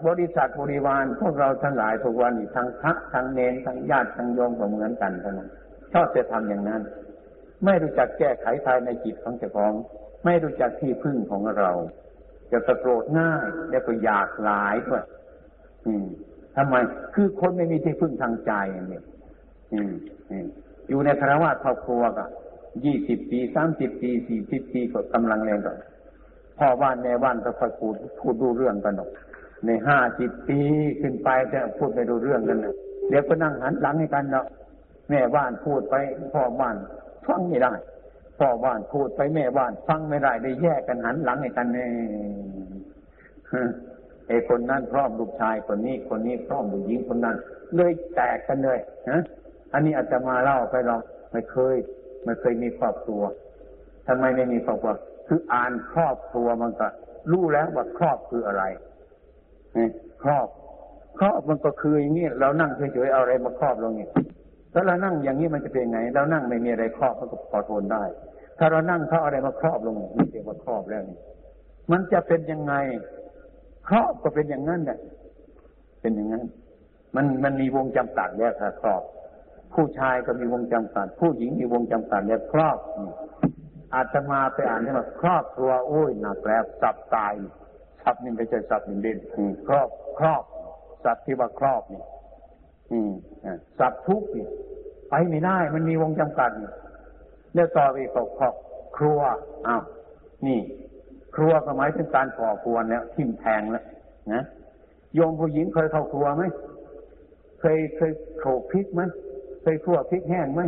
บริษัทบริวารพวกเราทั้งหลายทุกวันนี้ทั้งพระทั้งเนรทั้งญาติทั้งโยมก็เหมือนกันเท่านั้นชอบจะทำอย่างนั้น ไม่รู้จักแก้ไขภายในจิตของเจ้าของ ไม่รู้จักที่พึ่งของเราจะสะโกรธง่ายแล้วก็อยากหลายด้วยทำไม คือคนไม่มีที่พึ่งทางใจเนี่ยอยู่ในคารวะครอบครัวก็ยี่สิบปีสามสิบปีสี่สิบปีก็กำลังแรงก่อนพ่อบ้านแม่บ้านก็คอยพูดพูดดูเรื่องกันหรอกในห้าสิบปีขึ้นไปจะพูดไปดูเรื่องกันนะเดี๋ยวก็นั่งหันหลังให้กันเนาะแม่บ้านพูดไปพ่อบ้าน ฟังไม่ได้พ่อบ้านพูดไปแม่บ้านฟังไม่ได้ได้แยกกันหันหลังให้กันเองไอ้คนนั้นพร้อมลูกชายคนนี้ คนนี้พร้อมลูกหญิงคนนั้น เลยแตกกันเลยฮะอันนี้อาจจะมาเล่าไปเราไม่เคยไม่เคยมีครอบครัวทำไมไม่มีครอบครัวคืออ่านครอบครัวมันก็รู้แล้วว่าครอบคืออะไรครอบ ครอบมันก็คืออย่างนี้เรานั่งเฉยๆเอาอะไรมาครอบลงเนี่ย ถ้าเรานั่งอย่างนี้มันจะเป็นไง เรานั่งไม่มีอะไรครอบมันก็พอทนได้ ถ้าเรานั่งเขาอะไรมาครอบลงนี่เรียกว่าครอบแล้วนี่มันจะเป็นยังไงครอบก็เป็นอย่างนั้นแหละเป็นอย่างนั้น มันมันมีวงจำกัดแล้วค่ะครอบ ผู้ชายก็มีวงจำกัด ผู้หญิงมีวงจำกัดแล้วครอบอาตมาไปอ่านที่ว่าครอบครัวโอ้ยหนักแล้วสับตายสับนี่ไม่ใช่สับนึ่งเด่นครอบครอบสับที่ว่าครอบนี่อืมสับทุกนี่ ไปไม่ได้ มันมีวงจำกัดนี่แล้วต่อไปก็ครอบครัวอ้าวนี่ ครัวก็หมายถึงการก่อกวนแล้วทิ่มแทงแล้วนะโยมผู้หญิงเคยเข้าครัวไหมเคยเคยโขลกพริกไหมเคยคั่วพริกแห้งไหม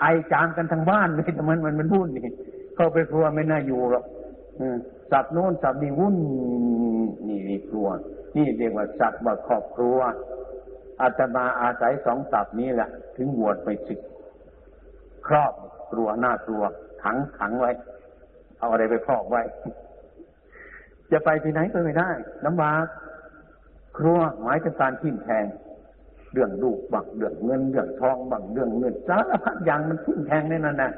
ไอจามกันทั้งบ้านเลยแต่มันมันมันวุ่นนี่เข้าไปครัวไม่น่าอยู่หรอกสับโน้นสับนี่วุ่นนี่นี่ครัว นี่เรียกว่าสับว่าครอบครัว อาตมาอาศัยสองสับนี้แหละ ถึงบวชไปศึก ครอบครัวหน้าครัวขังขังไว้ เอาอะไรไปครอบไว้ จะไปที่ไหนก็ไม่ได้ลำบากครัวหมายถึงการทิ่มแทงเรื่องลูกบังเรื่องเงินเรื่องทองบังเรื่องเงินสารพัดอย่างมันทิ่มแทงในนั้นนะ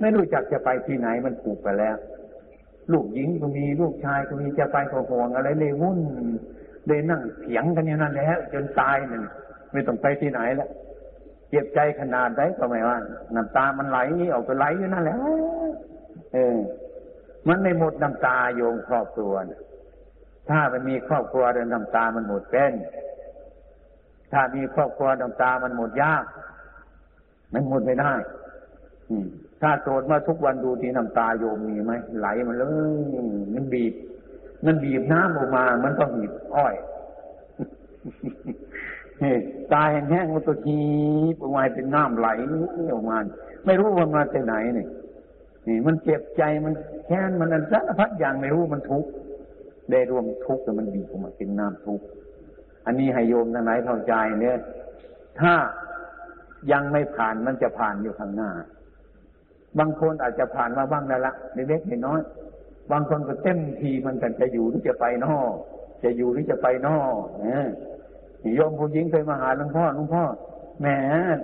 ไม่รู้จักจะไปที่ไหนมันผูกไปแล้ว ลูกหญิงก็มีลูกชายก็มีจะไปก็ห่วงอะไรเลยวุ่น เลยนั่งเถียงกันอย่างนั้นแล้วจนตายนั่นไม่ต้องไปที่ไหนแล้วเจ็บใจขนาดไหนก็ไม่ว่าน้ำตามันไหลออกไปไหลอยู่นั่นแหละเออ มันไม่หมดน้ำตาโยงครอบครัวนะถ้ามันมีครอบครัวเดินน้ำตามันหมดเป็นถ้ามีครอบครัวน้ำตามันหมดยาก มันหมดไม่ได้ถ้าโกรธมาทุกวันดูที่น้ำตาโยมมีไหมไหลมันเลยมันบีบ มันบีบน้ำออกมา มันต้องบีบอ้อยตายแห้งๆมันตัวทีออกมาเป็นน้ำไหลออกมา ไม่รู้ว่ามาจากไหนนี่นี่มันเจ็บใจมันแค้นมันอันสารพัดอย่างไม่รู้มันทุกข์ได้รวมทุกข์แต่มันบีบออกมาเป็นน้ำทุกข์อันนี้ให้โยมทั้งหลายเข้าใจเนี่ยถ้ายังไม่ผ่านมันจะผ่านอยู่ข้างหน้า บางคนอาจจะผ่านมาบ้างแล้วละเล็กๆน้อย บางคนก็เต็มทีมันกันจะอยู่หรือจะไปนอกจะอยู่หรือจะไปนอกเนี่ยโยมผู้หญิงเคยมาหาหลวงพ่อหลวงพ่อแหม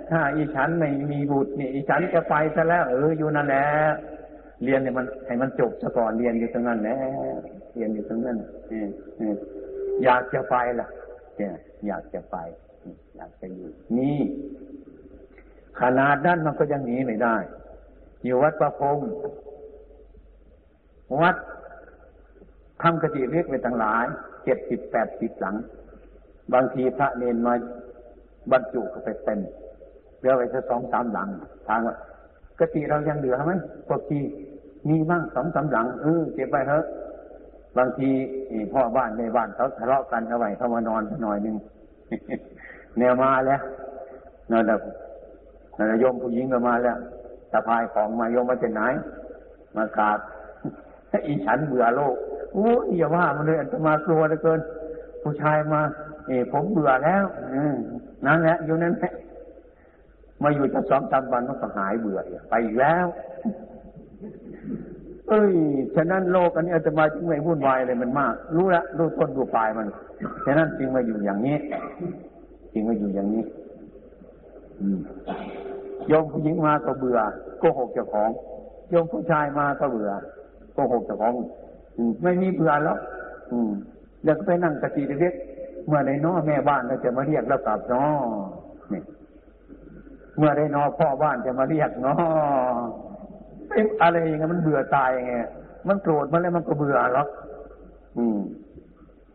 ถ้าอีฉันไม่มีบุตรนี่อีฉันจะไปซะแล้วเอออยู่นั่นแหละเรียนเนี่ยมันให้มันจบซะก่อนเรียนอยู่ตรงนั้นแหละเรียนอยู่ตรงนั้นอยากจะไปล่ะอยากจะไป อยากจะอยู่ นี่ขนาดนั้นมันก็ยังหนีไม่ได้ อยู่วัดประพง วัดทำกติเรียกไปต่างหลายเจ็ดสิบแปดสิบหลัง บางทีพระเนนมาบรรจุก็ไปเต็มเหลือไว้แค่สองสามหลัง ทางว่ากติเรายังเหลือไหมปกติมีบ้างสองสามหลังเออเก็บไปเถอะบางทีพ่อบ้านในบ้านเขาทะเลาะกันเอาไว้เขามานอนหน่อยหนึ่งแนวมาแล้วนั่นแหละนั่นโยมผู้หญิงก็มาแล้วสะพายของมาโยมมาจากไหน มากราบ อีฉันเบื่อโลกโอ้ยอย่าว่ามันเลยอันตมากลัวเหลือเกิน ผู้ชายมา เอผมเบื่อแล้วนั่นแหละอยู่นั้นแหละมาอยู่จะสองสามวันมันก็หายเบื่อไปอีกแล้วเอ้ย ฉะนั้นโลกอันนี้อาจจะมาจึงไม่วุ่นวายอะไรมันมาก รู้ละรู้ต้นรู้ปลายมัน ฉะนั้นจึงมาอยู่อย่างนี้จึงมาอยู่อย่างนี้โยมผู้หญิงมาก็เบื่อโกหกเจ้าของโยมผู้ชายมาก็เบื่อ โกหกเจ้าของไม่มีเบื่อแล้วอืมแล้วก็ไปนั่งกะตีเล็กเมื่อในน้อแม่บ้านเราจะมาเรียกแล้วกลับน้อนี่เมื่อได้นอพ่อบ้านจะมาเรียกน้ออะไรอย่างเงี้ยมันเบื่อตายไงมันโกรธมาแล้วมันก็เบื่อหรอกอืม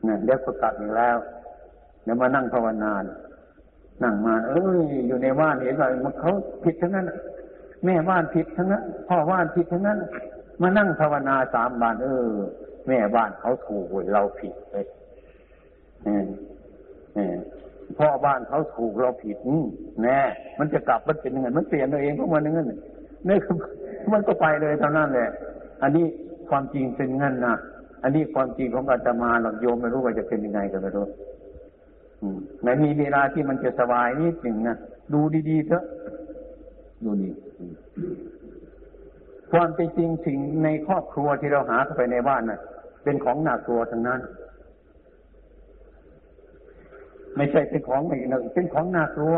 เนี่ยเดี๋ยวก็กลับอีกแล้วเดี๋ยวมานั่งภาวนานั่งมา เอ้ยอยู่ในบ้านเห็นว่ามันเขาผิดทั้งนั้น แม่บ้านผิดทั้งนั้นพ่อบ้านผิดทั้งนั้น มานั่งภาวนาสามบานเออ แม่บ้านเขาถูกเราผิดเลยพ่อบ้านเขาถูกเราผิดนี่แน่ มันจะกลับมันเป็นยังไงมันเปลี่ยนตัวเองพวกมันนั่นนี่คือมันก็ไปเลยเท่านั้นแหละ อันนี้ความจริงเป็นงั้นนะอันนี้ความจริงของอาตมาหลอกโยมไม่รู้ว่าจะเป็นยังไงกันไม่รู้ไหนมีเวลาที่มันจะสบายนิดหนึ่งนะดูดีๆเถอะดูดี ความเป็นจริงสิ่งในครอบครัวที่เราหาเข้าไปในบ้านนะ่ะ เป็นของหนักตัวทั้งนั้น ไม่ใช่เป็นของไม่หนึ่งเป็นของหนักตัว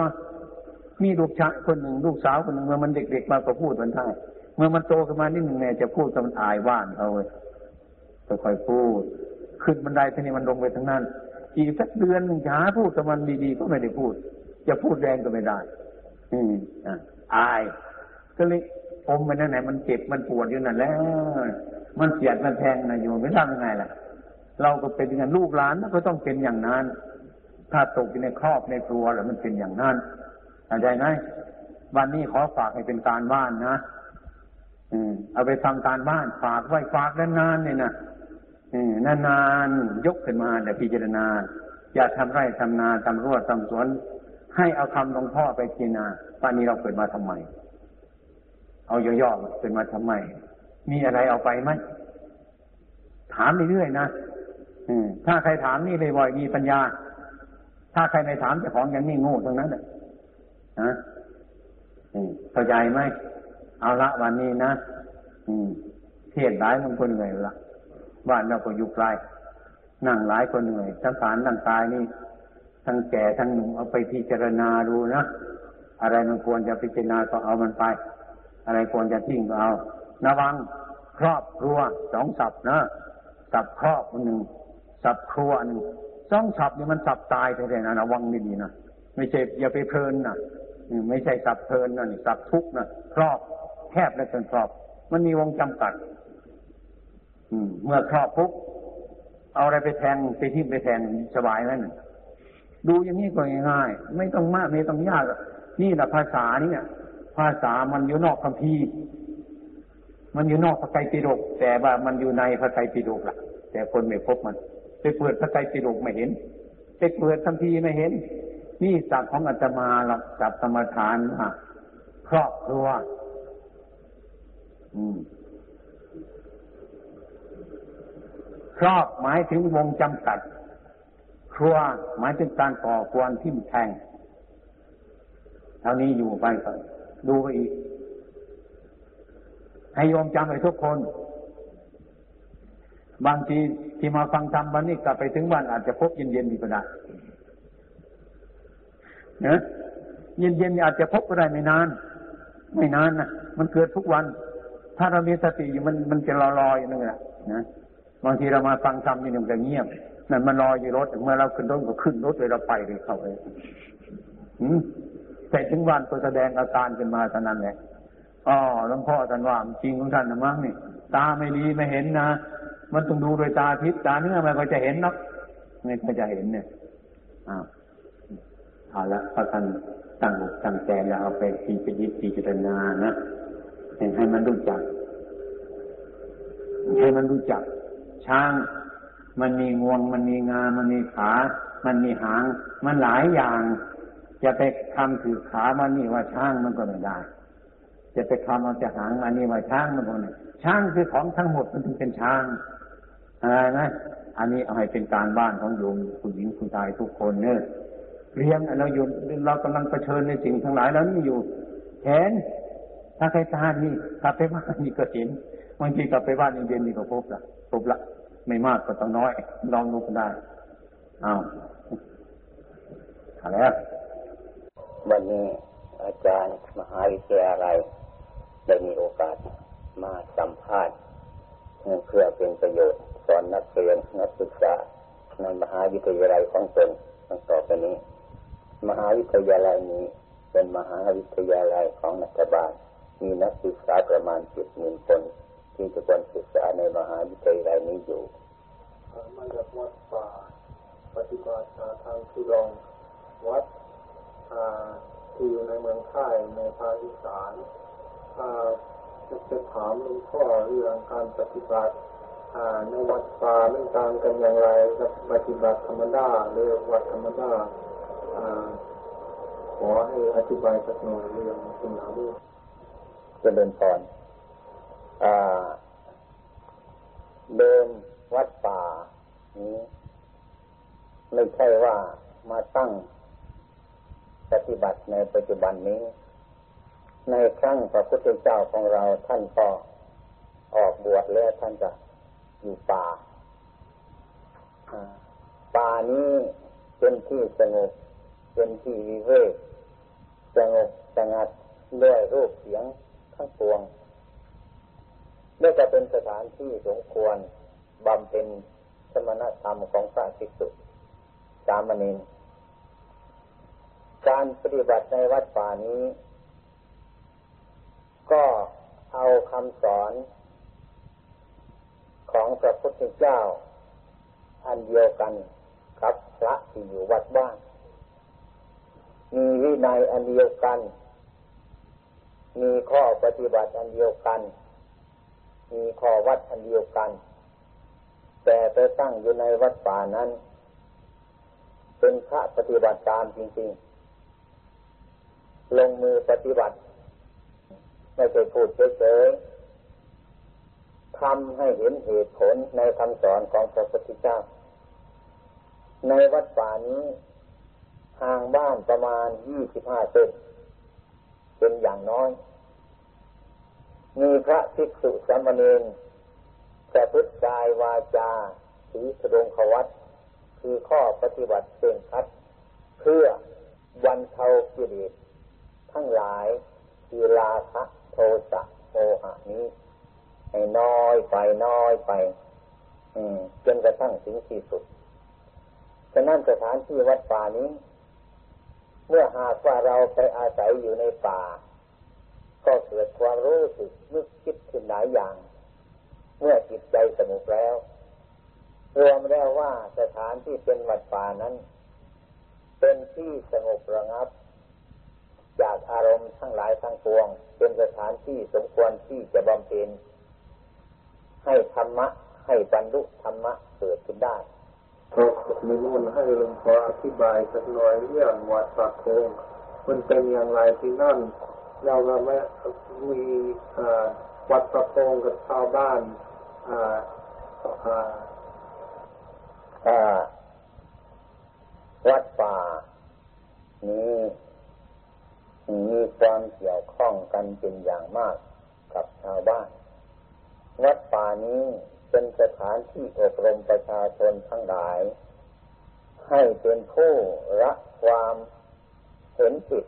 มีลูกชายคนหนึ่งลูกสาวคนหนึ่งเมื่อมันเด็กๆมาก็พูดมันได้เมื่อมันโตขึ้นมานิดหนึ่งเนี่ยจะพูดกับมันอายว่านเขาเลยค่อยๆพูด ขึ้นบันไดทีนี้มันลงไปทั้งนั้น อีกสักเดือนหนึ่งหาพูดกับมันดีๆก็ไม่ได้พูด จะพูดแรงก็ไม่ได้ อืมอ่าอายก็เลย อมไปนั่นไหนมันเจ็บมันปวดอยู่นั่นแล้ว มันเสียดมันแทงนะโยมไม่ทำยังไงล่ะ เราก็เป็นอย่างลูกหลานก็ต้องเป็นอย่างนั้น ถ้าตกอยู่ในครอบในครัวแล้วมันเป็นอย่างนั้นเข้าใจไหมวันนี้ขอฝากให้เป็นการบ้านนะเอาไปทำการบ้านฝากไว้ฝากนานๆเนี่ยนะนานๆยกขึ้นมาแต่พิจารณา อย่าทำไร่ทำนาทำรั้วทำสวน ให้เอาคำหลวงพ่อไปกินาว่านี้เราเกิดมาทำไม เอาย่อๆเกิดมาทำไม มีอะไรเอาไปไหมถามเรื่อยๆนะถ้าใครถามนี่เลยบ่อยมีปัญญา ถ้าใครไม่ถามเจ้าของอย่างนี้โง่ทั้งนั้นเลยฮะเข้าใจไหมเอาละวันนี้นะเทศหลายคนเหนื่อยละบ้านเราก็อยู่ไกลนั่งหลายคนเหนื่อยทั้งขานทั้งตายนี่ทั้งแก่ทั้งหนุ่มเอาไปพิจารณาดูนะอะไรมันควรจะพิจารณาก็เอามันไป อะไรควรจะทิ้งก็เอาระวังครอบครัวสองสับนะสับครอบหนึ่งสับครัวหนึ่งสองสับนี่มันสับตายไปเลยนะระวังดีๆนะไม่ใช่อย่าไปเพลินนะไม่ใช่สับเพลินนะนี่สับทุกนะครอบแคบและจนครอบ มันมีวงจำกัด อืม เมื่อครอบปุ๊บเอาอะไรไปแทงไปทิ่มไปแทงสบายไหมดูอย่างนี้ก็ง่ายๆไม่ต้องมากไม่ต้องยากนี่แหละภาษาเนี่ยาษามันอยู่นอกคัมภีร์มันอยู่นอกพระไตรปิฎกแต่ว่ามันอยู่ในพระไตรปิฎกล่ะ แต่คนไม่พบมัน ไปเปิดพระไตรปิฎกไม่เห็น ไปเปิดคัมภีร์ไม่เห็น นี่ศัพท์ของอาตมาหลักศัพท์สมทานอะครอบครัว อืมครอบหมายถึงวงจำกัด ครัวหมายถึงการก่อควรทิ่มแทงเท่านี้อยู่ไปก่อน ดูไปอีก ให้โยมจำไปทุกคน บางทีที่มาฟังธรรมวันนี้กลับไปถึงบ้านอาจจะพบเย็นๆดีก็ได้เนะเย็นๆอาจจะพบก็ได้ไม่นาน ไม่นานนะมันเกิดทุกวัน ถ้าเรามีสติอยู่มันมันจะรอรออยู่นั่นแหละนะบางทีเรามาฟังธรรมนี่มันจะเงียบนั่นมันรออยู่รถเมื่อเราขึ้นรถก็ขึ้นรถเลยเราไปเลยเขาเลย แต่ถึงวันก็แสดงอาการขึ้นมาเท่านั้นแหละอ๋อหลวงพ่อท่านว่าจริงของท่านนะมั้งนี่ ตาไม่ดีไม่เห็นนะ มันต้องดูโดยตาทิพย์ตาเนื้อมันก็จะเห็นนักไม่ก็จะเห็นเนี่ยอ้าวเอาละพระท่านตั้งอกตั้งใจแล้วเอาไปพิจารณาพิจารณานะให้มันรู้จัก ให้มันรู้จัก ช้าง มันมีงวง มันมีงา มันมีขา มันมีหาง มันหลายอย่าง จะไปคำถือขามันนี่ว่าช้างมันก็ไม่ได้ จะไปคำเอาจะหางมันนี่ว่าช้างมันก็ไม่ช้างคือของทั้งหมดมันถึงเป็นช้างอะไรนะอันนี้เอาให้เป็นการบ้านของโยมผู้หญิงผู้ชายทุกคนเนี่ยเรียนเราอยู่เรากำลังเผชิญในสิ่งทั้งหลายแล้วนี่อยู่เห็นถ้าใครตาดีกลับไปบ้านนี่ก็เห็นบางทีกลับไปบ้านเย็นนี่ก็พบละพบละไม่มากก็ต้องน้อย ลองดูก็ได้อ้าวอะไร วันนี้อาจารย์มหาวิทยาลัยได้มีโอกาสมาสัมภาษณ์เพื่อเป็นประโยชน์สอนนักเรียนนักศึกษาในมหาวิทยาลัยของตนตั้งต่อไปนี้ มหาวิทยาลัยนี้เป็นมหาวิทยาลัยของรัฐบาลมีนักศึกษาประมาณเจ็ดหมื่นคน ที่จะควรศึกษาในมหาวิทยาลัยนี้อยู่มาจากวัดป่าปฏิบัติทางทุดงวัด ที่อยู่ในเมืองค่ายในภาคอีสานจะจะถามหลวงพ่อเรื่องการปฏิบัติในวัดป่าเรื่องต่างกันอย่างไรกับปฏิบัติธรรมดาหรือวัดธรรมดาขอให้อธิบายสักหน่อยเรื่องคุณหาดูจะเดินพรเดินวัดป่านี้ไม่ใช่ว่ามาตั้ง ปฏิบัติในปัจจุบันนี้ ในครั้งพระพุทธเจ้าของเราท่านก็ออกบวชแล้วท่านจะอยู่ป่าป่านี้เป็นที่สงบเป็นที่วิเวกสงบสงัดด้วยรูปเสียงทั้งปวงและจะเป็นสถานที่สมควรบำเพ็ญสมณธรรมของพระภิกษุสามเณร การปฏิบัติในวัดป่านี้ ก็เอาคำสอนของพระพุทธเจ้า อันเดียวกันครับพระที่อยู่วัดบ้านมีวินัยอันเดียวกัน มีข้อปฏิบัติอันเดียวกัน มีข้อวัดอันเดียวกัน แต่ไปตั้งอยู่ในวัดป่านั้น เป็นพระปฏิบัติตามจริงๆ ลงมือปฏิบัติ ไม่ใช่พูดเฉยๆทำให้เห็นเหตุผลในคำสอนของพระพุทธเจ้า ในวัดป่านี้ห่างบ้านประมาณยี่สิบห้าเซนเป็นอย่างน้อย มีพระภิกษุสามเณรจะพุทธกายวาจาสีสดงขวัตคือข้อปฏิบัติเป็นคัด เพื่อวันเทากิเลส ทั้งหลายคือลาคะโทสะโมหะนี้ ให้น้อยไปน้อยไปจนกระทั่งถึงที่สุดฉะนั้นสถานที่วัดป่านี้ เมื่อหากว่าเราไปอาศัยอยู่ในป่า ก็เกิดความรู้สึกนึกคิดขึ้นหลายอย่าง เมื่อจิตใจสงบแล้วรวมแล้วว่าสถานที่เป็นวัดป่านั้น เป็นที่สงบระงับ จากอารมณ์ทั้งหลายทั้งปวง เป็นสถานที่สมควรที่จะบำเพ็ญให้ธรรมะ ให้บรรลุธรรมะเกิดขึ้นได้มีนุ่นให้หลวงพ่ออธิบายสักหน่อยเรื่องวัดปากโคงมันเป็นอย่างไรที่นั่น เราก็ไม่มีวัดประโคงกับชาวบ้านวัดป่านี้ มีความเกี่ยวข้องกันเป็นอย่างมากกับชาวบ้านวัดป่านี้เป็นสถานที่อบรมประชาชนทั้งหลาย ให้เป็นผู้รักความเห็นผิด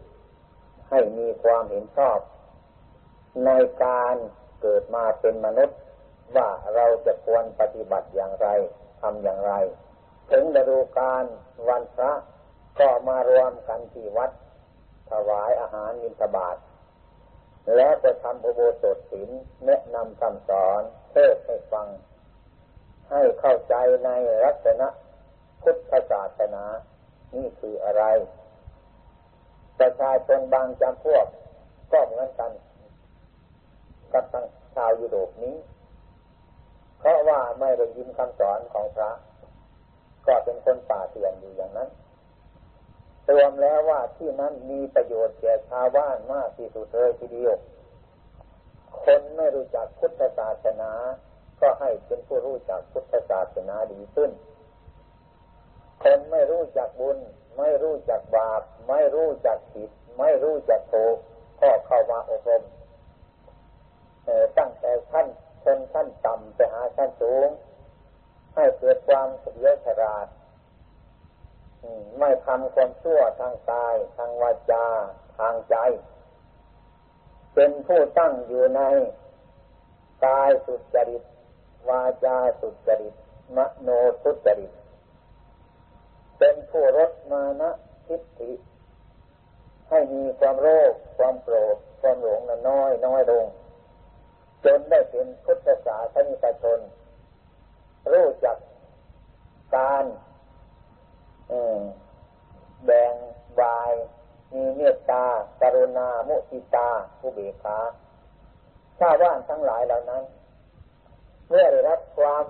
ให้มีความเห็นชอบ ในการเกิดมาเป็นมนุษย์ว่าเราจะควรปฏิบัติอย่างไรทำอย่างไร ถึงฤดูการวันพระก็มารวมกันที่วัด ถวายอาหารมินทบาท แล้วจะทำอุโบสถศีลแนะนำคำสอนเทศให้ฟัง ให้เข้าใจในรัตนะพุทธศาสนา นี่คืออะไร ประชาชนบางจำพวกก็เหมือนกันกับทางชาวยุโรปนี้ เพราะว่าไม่ได้ยินคำสอนของพระ ก็เป็นคนป่าเถื่อนอยู่อย่างนั้น รวมแล้วว่าที่นั้นมีประโยชน์แก่ชาวบ้านมากที่สุดเลยทีเดียว คนไม่รู้จักพุทธศาสนา ก็ให้เป็นผู้รู้จักพุทธศาสนาดีขึ้น คนไม่รู้จักบุญ ไม่รู้จักบาป ไม่รู้จักผิด ไม่รู้จักถูกก็เข้ามาอบรมตั้งแต่ขั้นชนขั้นต่ำไปหาขั้นสูง ให้เกิดความเฉลียวฉลาด ไม่ทำความชั่วทางกาย ทางวาจา ทางใจ เป็นผู้ตั้งอยู่ในกายสุจริต วาจาสุจริต มโนสุจริต เป็นผู้รดมานะทิฏฐิให้มีความโลภความโกรธความหลงน้อยน้อยลง จนได้เป็นพุทธศาสนิกชน รู้จักการ แบ่งบาย มีเมตตา กรุณา มุติตาผู้เบิกขาชาวบ้านทั้งหลายเหล่านั้น เมื่อได้รับความ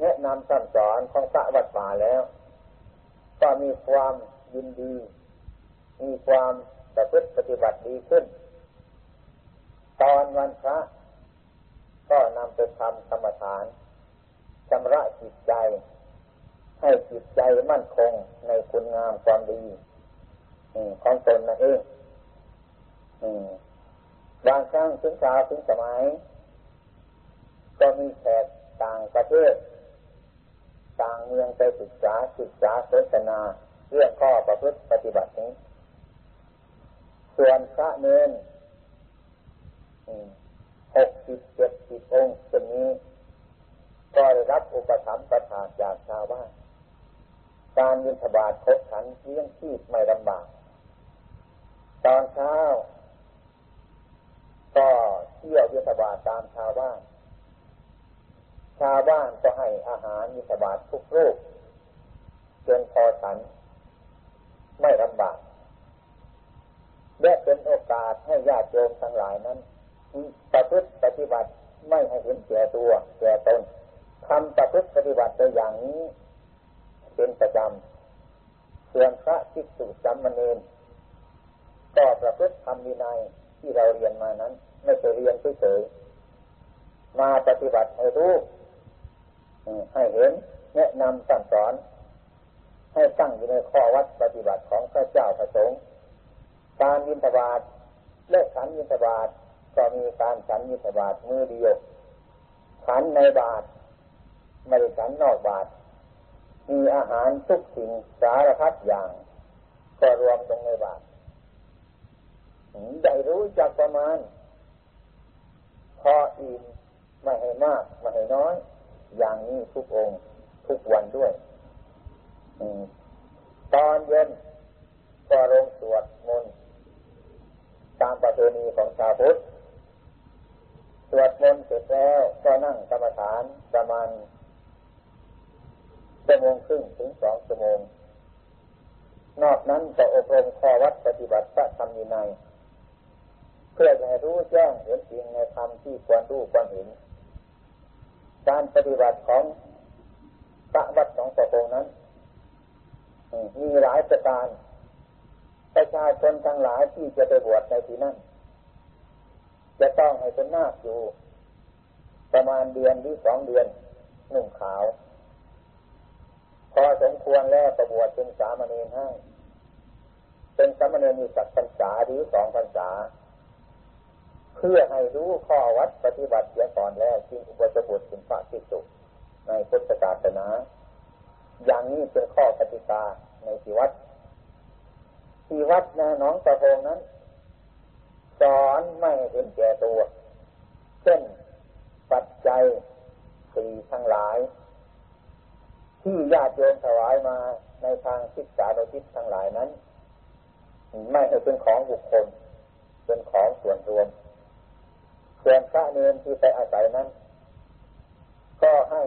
แนะนำสั่งสอนของพระวัดป่าแล้ว ก็มีความยินดี มีความประพฤติปฏิบัติดีขึ้น ตอนวันพระ ก็นำไปทำกรรมฐานชำระจิตใจ ให้จิตใจมั่นคงในคุณงามความดีของตนนั่นเองบางครั้งถึงคราวถึงสมัย ก็มีแขกต่างประเทศ ต่างเมืองไปศึกษาศึกษาสนทนาเรื่องข้อประพฤติปฏิบัตินี้ ส่วนพระเนนหกสิบเจ็ดสิบองค์เช่นนี้ ก็ได้รับอุปถัมภ์ประทานจากชาวบ้าน การยินทบาทคบขันเลี้ยงชีพไม่ลำบาก ตอนเช้า ก็เที่ยวยินทบาทตามชาวบ้าน ชาวบ้านก็ให้อาหารมีสบาททุกรูปจนพอสัน ไม่ลำบากและเป็นโอกาสให้ญาติโยมทั้งหลายนั้นประพฤติปฏิบัติไม่ให้เห็นแก่ตัวแก่ตนทำประพฤติปฏิบัติตัวอย่างนี้ เป็นประจำส่วนพระภิกษุสามเณรก็ประพฤติธรรมวินัยที่เราเรียนมานั้น ไม่ใช่เรียนเฉยๆมาปฏิบัติให้รู้ให้เห็นแนะนำสั่งสอน ให้ตั้งอยู่ในข้อวัดปฏิบัติของพระเจ้าพระสงฆ์การยินทบาทและฉันยินทบาทก็มีการฉันยินทบาทมือเดียวฉันในบาทไม่ได้ฉันนอกบาท มีอาหารทุกสิ่งสารพัดอย่าง ก็รวมตรงในบาทได้รู้จักประมาณ พออิ่มไม่ให้มากไม่ให้น้อย อย่างนี้ทุกองค์ ทุกวันด้วยตอนเย็นก็ลงสวดมนต์ตามประเพณีของชาวพุทธสวดมนต์เสร็จแล้วก็นั่งกรรมฐานประมาณ ชั่วโมงครึ่งถึงสองชั่วโมง นอกนั้นจะอบรมข้อวัดปฏิบัติพระธรรมวินัยเพื่อจะให้รู้แจ้งเห็นจริงในธรรมที่ควรรู้ควรเห็น การปฏิบัติของพระวัดของพระองค์นั้นมีหลายประการประชาชนทั้งหลายที่จะไปบวชในที่นั้นจะต้องให้เป็นนาคอยู่ ประมาณเดือนหรือสองเดือนหนุ่มขาว พอสมควรแล้วประบวชเป็นสามเณรให้เป็นสามเณรมีสักพรรษาหรือสองพรรษา เพื่อให้รู้ข้อวัดปฏิบัติเสียก่อนแล้วจึงอุปสมบทเป็นพระที่สุในพุทธศาสนา อย่างนี้เป็นข้อปฏิกาในที่วัดที่วัดนาหนองตะโพงนั้น สอนไม่เห็นแก่ตัว เช่นปัจจัยสี่ทั้งหลาย ที่ญาติโยมถวายมาในทางศึกษาโดยทิศทั้งหลายนั้น ไม่ให้เป็นของบุคคล เป็นของส่วนรวมส่วนพระเนรที่ไปอาศัยนั้น ก็ให้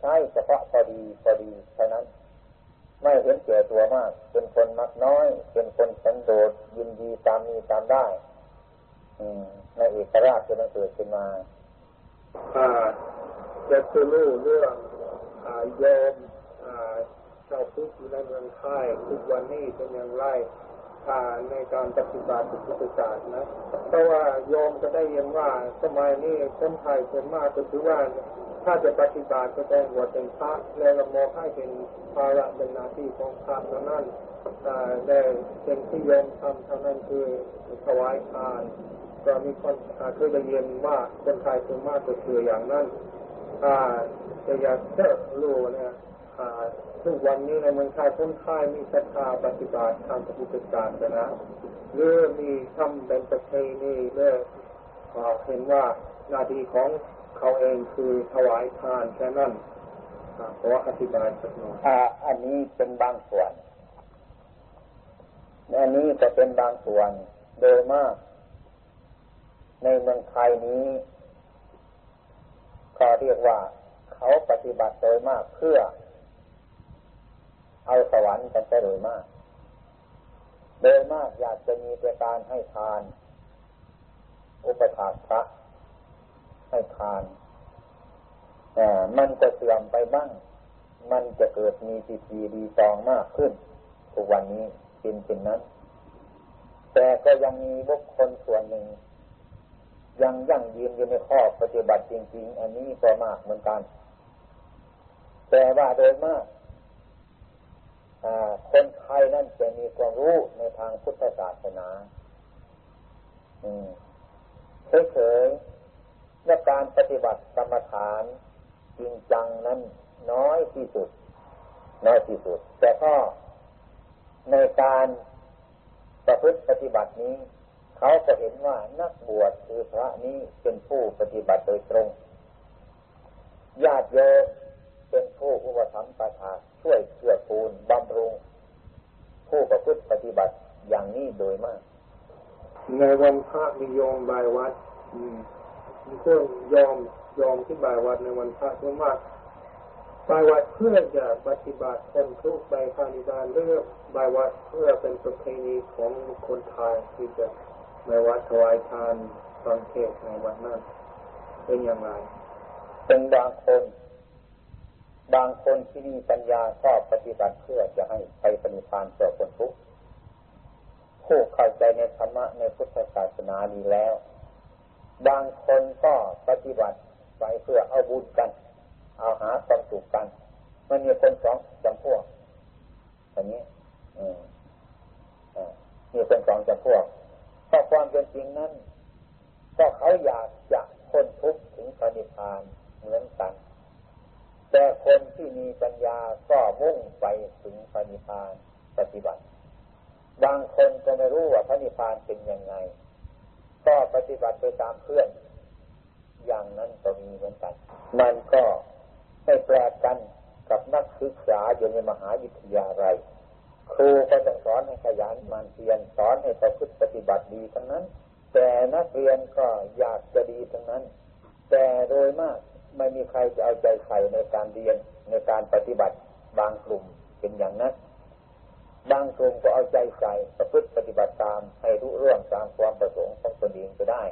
ใช้เฉพาะพอดีพอดีเท่านั้น ไม่เห็นเกี่ยตัวมาก เป็นคนมักน้อย เป็นคนสันโดษยินดีตามมีตามได้ในเอกราชจะมันเกิดขึ้นมา จะคือรู้เรื่องโยมชาวพุทธอยู่ในเมืองไทยทุกวันนี้เป็นอย่างไรในการปฏิบัติพุทธศาสนาเพราะว่าโยมก็ได้ยินว่าสมัยนี้คนไทยส่วนมากก็ถือว่าถ้าจะปฏิบัติก็ต้องหัวเป็นพระแล้วก็มองให้เป็นภาระเป็นหน้าที่ของพระเท่านั้นแต่เป็นที่โยมทำเท่านั้นคือถวายทานก็มีคนเคยได้ยินว่าคนไทยส่วนมากก็คืออย่างนั้น จะอยากเจอรู้นี่ยทุกวันนี้ในเมืองไทยคนไทยมีศรัทธาปฏิบัติทางพุทธศาสนาหรือมีทำเป็นประเพณีเรื่อเห็นว่าหน้าที่ของเขาเองคือถวายทานแค่นั้นขออธิบายสักหน่อยอันนี้เป็นบางส่วนอันนี้จะเป็นบางส่วน โดยมาก ในเมืองไทยนี้ เขาเรียกว่าเขาปฏิบัติโดยมากเพื่อ เอาสวรรค์กันไปโดยมาก โดยมากอยากจะมีแต่การให้ทาน อุปถาพระให้ทานแต่มันจะเสื่อมไปบ้าง มันจะเกิดมีปีตีดีจองมากขึ้นทุกวันนี้เป็นเช่นนั้น แต่ก็ยังมีบุคคลส่วนหนึ่ง ยังยั่งยืนอยู่ในข้อปฏิบัติจริง ๆ อันนี้ก็มากเหมือนกัน แต่ว่าโดยมากคนไทยนั่นจะมีความรู้ในทางพุทธศาสนาเฉยๆในการปฏิบัติกรรมฐานจริงจังนั้นน้อยที่สุด น้อยที่สุด แต่ก็ในการประพฤติปฏิบัตินี้ เขาจะเห็นว่านักบวชคือพระนี้เป็นผู้ปฏิบัติโดยตรง ญาติโยมเป็นผู้อุปถัมภ์ประทาช่วยเกื้อกูลบำรุง ผู้ประพฤติปฏิบัติอย่างนี้โดยมาก ในวันพระมีโยมบายวัดมีพวกยอมยอมที่บายวัดในวันพระมากบายวัดเพื่อจะปฏิบัติคนทุกใบพานิบาลเลือกบายวัดเพื่อเป็นประเพณีของคนไทยที่จะ บายวัดถวายทานฟังเทศในวันนั้นเป็นอย่างไร เป็นบางคน บางคนที่มีปัญญาชอบปฏิบัติเพื่อจะให้ไปปฏิพานเพื่อคนทุกข์ผู้เข้าใจในธรรมะในพุทธศาสนาดีแล้ว บางคนก็ปฏิบัติไปเพื่อเอาบุญกัน เอาหาความสุขกัน มันมีคนสองจำพวกอันนี้มีคนสองจำพวก ถ้าความเป็นจริงนั้นก็เขาอยากจะพ้นทุกข์ถึงปฏิพานเหมือนกัน แต่คนที่มีปัญญาก็มุ่งไปถึงปฏิพานปฏิบัติ บางคนก็ไม่รู้ว่าพระนิพพานเป็นยังไง ก็ปฏิบัติไปตามเพื่อน อย่างนั้นก็มีเหมือนกัน มันก็ไม่แปลกกันกับนักศึกษาอยู่ในมหาวิทยาลัย ครูก็ต้องสอนให้ขยันมันเพียรสอนให้ประพฤติปฏิบัติดีทั้งนั้น แต่นักเรียนก็อยากจะดีทั้งนั้น แต่โดยมากไม่มีใครจะเอาใจใส่ในการเรียนในการปฏิบัติบางกลุ่มเป็นอย่างนั้นบางกลุ่มก็เอาใจใส่ประพฤติปฏิบัติตามให้รู้เรื่องตามความประสงค์ของตนเองก็ได้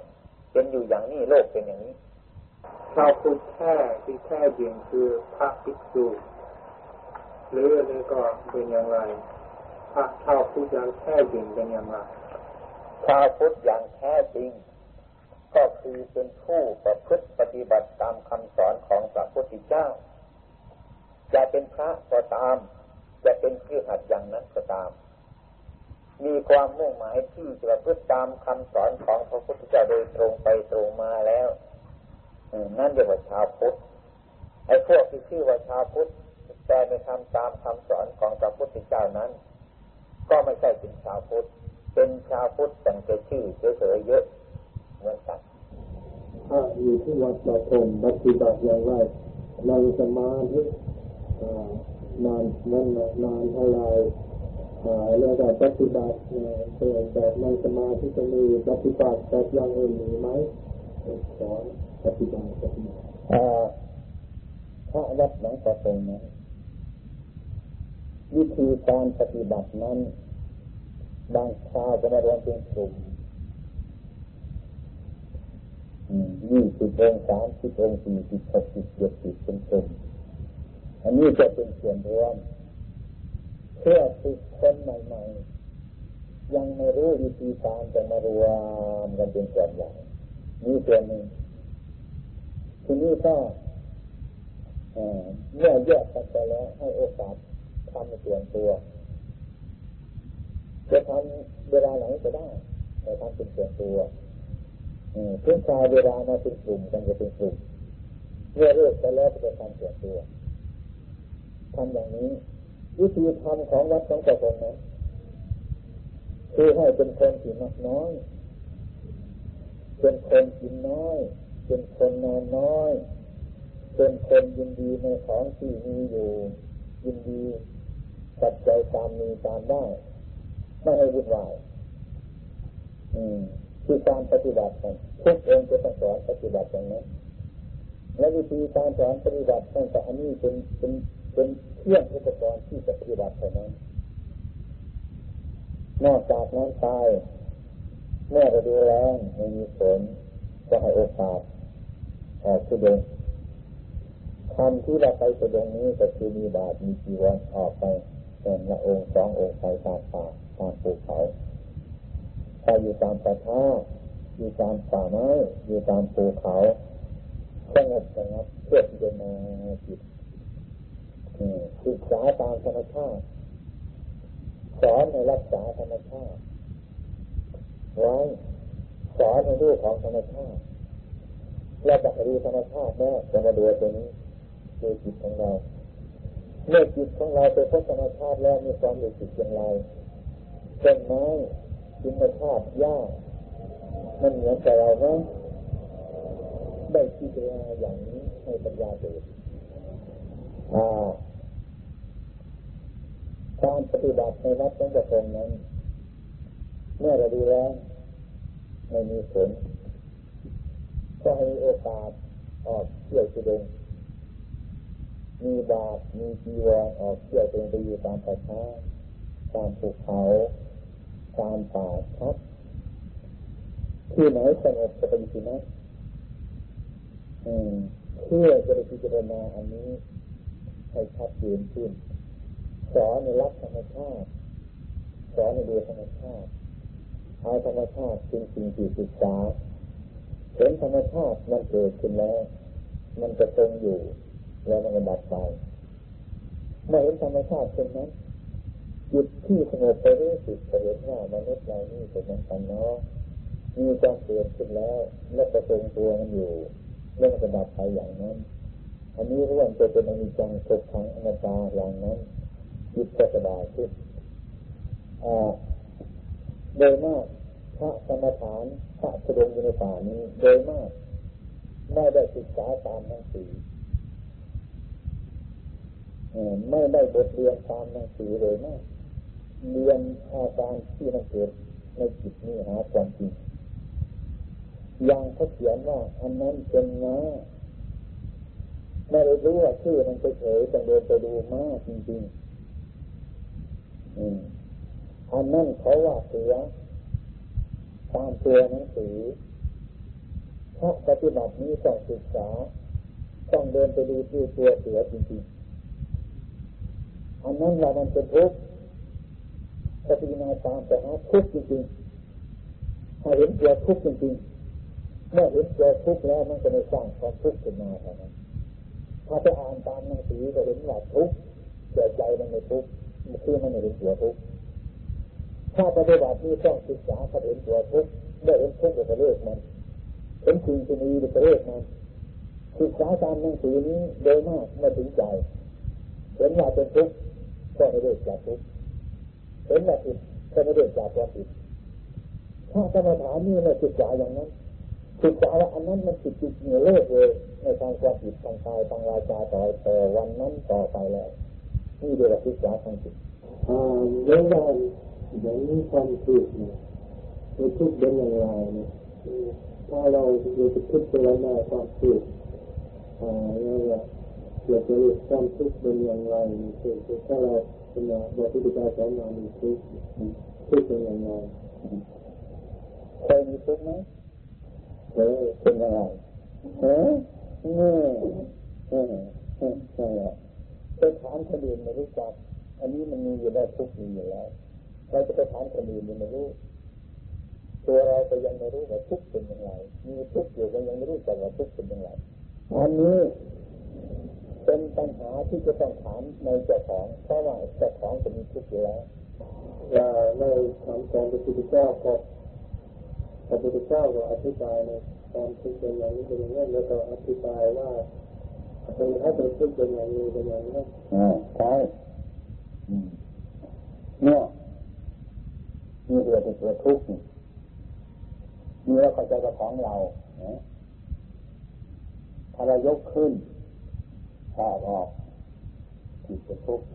เป็นอยู่อย่างนี้โลกเป็นอย่างนี้ชาวพุทธแท้ที่แท้จริงคือพระภิกษุหรือนี่ก็เป็นอย่างไร พระชาวพุทธอย่างแท้จริงเป็นย่างไรชาวพุทธอย่างแท้จริง ก็คือเป็นผู้ประพฤติปฏิบัติตามคำสอนของพระพุทธเจ้า จะเป็นพระก็ตาม จะเป็นคือหัดอย่างนั้นก็ตาม มีความมุ่งหมายที่จะประพฤติตามคำสอนของพระพุทธเจ้าโดยตรงไปตรงมาแล้วนั่นเรียกว่าชาวพุทธไอ้พวกที่ชื่อว่าชาวพุทธแต่ไม่ทำตามคำสอนของพระพุทธเจ้านั้น ก็ไม่ใช่เป็นชาวพุทธ เป็นชาวพุทธแต่จะชื่อเฉยๆเยอะเหมือนกันถ้าอยู่ที่วัดประทมปฏิบัติอย่างไรนั่งสมาธินานนั้นนานเท่าไรแล้วก็ปฏิบัติเปิดแบบนั่งสมาธิจะมีปฏิบัติแบบอย่างอื่นมีไหมสอนปฏิบัติปฏิบัติพระวัดหลังประตงนั้น วิธีการปฏิบัตินั้น บางคราวจะมารวมเป็นกลุ่มยี่สิบองสามสิบองสี่สิบหกสิบเจ็ดสิบเป็นกลุ่มอันนี้จะเป็นส่วนรวมเพื่อฝึกคนใหม่ๆ ยังไม่รู้วิธีการจะมารวมกันเป็นส่วนใหญ่นี่ส่วนหนึ่งทีนี้ก็เมื่อแยกกันไปแล้วให้โอกาส ทำส่วนตัวจะทำเวลาไหนก็ได้แต่ทำเป็นส่วนตัวเพื่อชายเวลามาเป็นกลุ่มกันจะเป็นกลุ่มเมื่อเลิกไปแล้วจะทำส่วนตัวทำอย่างนี้วิธีทำของวัดของเจ้าคนนั้นคือให้เป็นคนที่มักน้อย เป็นคนกินน้อย เป็นคนนอนน้อย เป็นคนยินดีในของที่มีอยู่ ยินดี ตัดใจตามมีตามได้ ไม่ให้วุ่นวายคือการปฏิบัติกันทุกองค์จะต้องสอนปฏิบัติอย่างนั้นและวิธีการสอนปฏิบัติตั้งแต่อันนี้เป็นเป็นเป็นเครื่องอุปกรณ์ที่จะปฏิบัติเท่านั้น นอกจากนั้นตายเมื่อเราดูแลไม่มีผลก็ให้โอกาสออกสุดงทำที่เราไปสุดงนี้ก็คือมีบาตมีจีวรออกไป เป็นละองค์สององค์ไปตามป่าตามภูเขาถ้าอยู่ตามป่าท้าอยู่ตามป่าไม้อยู่ตามภูเขาสงบสงบเพื่อที่จะมาจิตศึกษาตามธรรมชาติสอนในรักษาธรรมชาติไว้สอนในรูปของธรรมชาติเราจะดูธรรมชาติแม่จะมาดูตัวนี้คือจิตของเรา เมื่อจิตของเราไปพบธรรมชาติแล้วมีความรู้สึกอย่างไรต้นไม้ธรรมชาติหญ้ามันเหมือนกับเราไหมได้คิดเาอย่างนี้ให้ปัญญาเกิดการปฏิบัติในวัดของประสงนั้น เมื่อเราดูแล้วไม่มีผลก็ให้โอกาสออกเที่ยวสุดง มีบาตมีจีวรออกเที่ยวตรงไปอยู่ตามป่าช้าตามภูเขาตามป่าชัดที่ไหนสงบจะเป็นที่นั้นเพื่อจะได้พิจารณาอันนี้ให้ชัดเจนขึ้นสอนในรักธรรมชาติสอนในดูธรรมชาติเอาธรรมชาติเป็นสิ่งที่ศึกษาเห็นธรรมชาติมันเกิดขึ้นแล้ว มันจะตรงอยู่ แล้วมันก็ดับไปเมื่อเห็นธรรมชาติเช่นนั้นจิตที่สงบไปรู้สึกเห็นว่ามนุษย์เรานี่เป็นมันกันเนาะมีความเกิดขึ้นแล้ว และประทรงตัวมันอยู่แล้วมันก็ดับไปอย่างนั้น อันนี้เรื่องจะเป็นอนิจจังทุกขังอนัตตาอย่างนั้นจิตจะสบายขึ้นโดยมากพระสมถานพระสดงอยู่ในป่านี้โดยมากไม่ได้ศึกษาตามหนังสือ ไม่ได้บทเรียนตามหนังสือเลยมากเรียนอาการที่มันเกิดในจิตนี้หาความจริงอย่างเขาเขียนว่าอันนั้นเป็นง้าไม่ได้รู้ว่าชื่อมันเฉยๆแต่เดินไปดูมากจริงๆอันนั้นเขาว่าเสือตามตัวหนังสือถ้าะปฏิบัตินี้ต้องศึกษา ต้องเดินไปดูที่ตัวเสือจริงๆ อันนั้นเรามันเป็นทุกข์ปฏิบัติตามแต่หาทุกข์จริงๆถ้าเห็นตัวทุกข์จริงๆเมื่อเห็นตัวทุกข์แล้วมันจะไม่สร้างความทุกข์ขึ้นมาเท่านั้นถ้าไปอ่านตามหนังสือก็เห็นว่าทุกข์แต่ใจมันไม่ทุกข์คือมันไม่เห็นตัวทุกข์ถ้าปฏิบัตินี้ต้องศึกษาเขาเห็นตัวทุกข์ได้เห็นทุกข์ก็เลิกมันเห็นสิ่งที่มีก็เลิกมันศึกษาตามหนังสือนี้โดยมากไม่ถึงใจเห็นว่าเป็นทุกข์ ก็ไม่เลิกจากทุกข์เห็นว่าผิดก็ไม่เลิกจากความผิดถ้ากรรมฐานนี่เราศึกษาอย่างนั้นศึกษาว่าอันนั้นมันผิดจริงเลิกเลยในทางความผิดทางกายทางวาจาต่อแต่วันนั้นต่อไปแล้วนี่เรียกว่าศึกษาทางจิตอ่าเรื่องการอย่างนี้ความทุกข์เนี่ยมันทุกข์เป็นอย่างไรเนี่ยถ้าเราเราจะคิดไปแล้วความทุกข์อ่าเรา เราจะรู้ความทุกข์เป็นอย่างไรคือถ้าเราเป็นบอกที่จะสอนเรามีทุกข์ทุกข์เป็นอย่างไรเคยมีทุกข์ไหมเคยเป็นยังไงเออนี่เออใช่แล้วไปถามคนอื่นไม่รู้จัก อันนี้มันมีอยู่แล้วทุกข์มีอยู่แล้วเราจะไปถามคนอื่นยังไม่รู้ตัวเราก็ยังไม่รู้ว่าทุกข์เป็นยังไงมีทุกข์อยู่ก็ยังไม่รู้จักว่าทุกข์เป็นยังไงอันนี้ เป็นปัญหาที่จะต้องถามในเจ้าของเพราะว่าเจ้าของจะมีทุกข์อยู่แล้วในคำสอนพระพุทธเจ้าก็พระพุทธเจ้าก็อธิบายในความทุกข์เป็นอย่างนี้เป็นอย่างนี้แล้วก็อธิบายว่าเป็นให้เป็นทุกข์เป็นอย่างนี้เป็นอย่างนี้อ่าใช่เนี่ยมีเรือเป็นตัวทุกข์มีแล้วเข้าใจกับของเราถ้าเรายกขึ้น ถ้าออกจิตจะทุกข์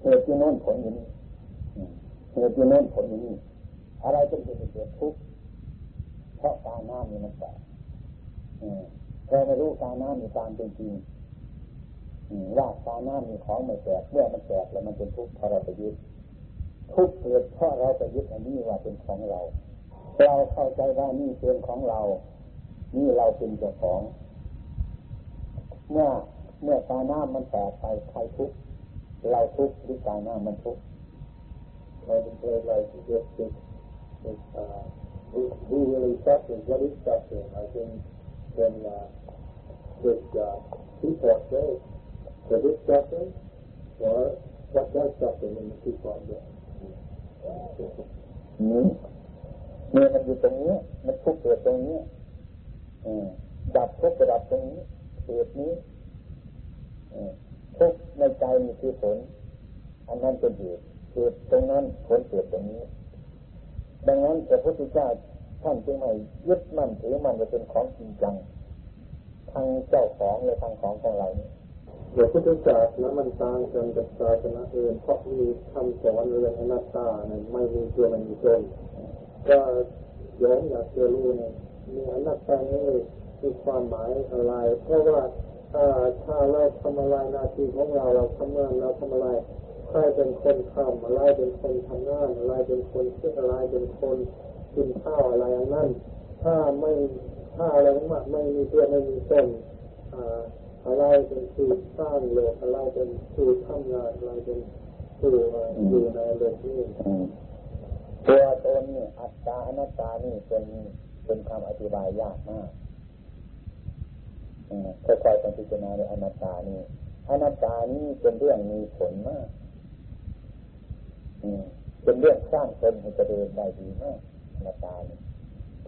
เหตุที่โน้นผลอย่างนี้เหตุที่โน้นผลอย่างนี้อะไรเป็นเหตุเกิดทุกข์เพราะตาหน้ามีมันแตกเราไม่รู้ตาหน้ามีตามเป็นจริงว่าตาหน้ามีของไม่แตกเมื่อมันแตกแล้วมันเป็นทุกข์เพราะเราไปยึดทุกข์เกิดเพราะเราไปยึดอันนี้ว่าเป็นของเรา เราเข้าใจว่านี่เป็นของเรา นี่เราเป็นเจ้าของ เมื่อเมื่อตาหน้ามันแตกไปใครทุกข์เราทุกข์หรือตาหน้ามันทุกข์เราเป็นเพื่อนเราที่เกิดขึ้น who, who really suffers, what is suffering? I think when uh, this uh, people say, does it suffering? Or what does suffering in the people do? นี้เนี่ยมันอยู่ตรงนี้ มันทุกข์เกิดตรงนี้ดับทุกข์ดับตรงนี้ เหตุนี้ทุกในใจมีคือผล อันนั้นเป็นเหตุเหตุตรงนั้นผลเกิดตรงนี้ ดังนั้นพระพุทธเจ้าท่านจึงไม่ยึดมั่นถือมันจะเป็นของจริงจังทางเจ้าของและทางของของเราเนี่ยเดี๋ยวพุทธศาสนามันต่างกันกับศาสนาอื่นเพราะมีคำสอนเรื่องอนัตตาเนี่ยไม่มีตัวมันมีตนก็ย้อนอยากจะรู้เนี่ยมีอนัตตาเนี่ย มีความหมายอะไร เพราะว่าถ้าถ้าเราทำอะไรหน้าที่ของเราเราทำงานเราทำอะไรใครเป็นคนทำอะไรเป็นคนทำงานอะไรเป็นคนคิดอะไรเป็นคนกินข้าวอะไรนั้นถ้าไม่ถ้าอะไรมากไม่มีตัวไม่มีต้นอะไรเป็นผู้สร้างโลกอะไรเป็นผู้ทำงานอะไรเป็นผู้อยู่ในโลกนี้ตัวตนนี่อัตตาอนัตตานี่เป็นเป็นคำอธิบายยากมาก ค่อยๆต้องพิจารณาในอนัตตานี่อนัตตานี่เป็นเรื่องมีผลมากเป็นเรื่องสร้างตนให้เจริญได้ดีมากอนัตตานี่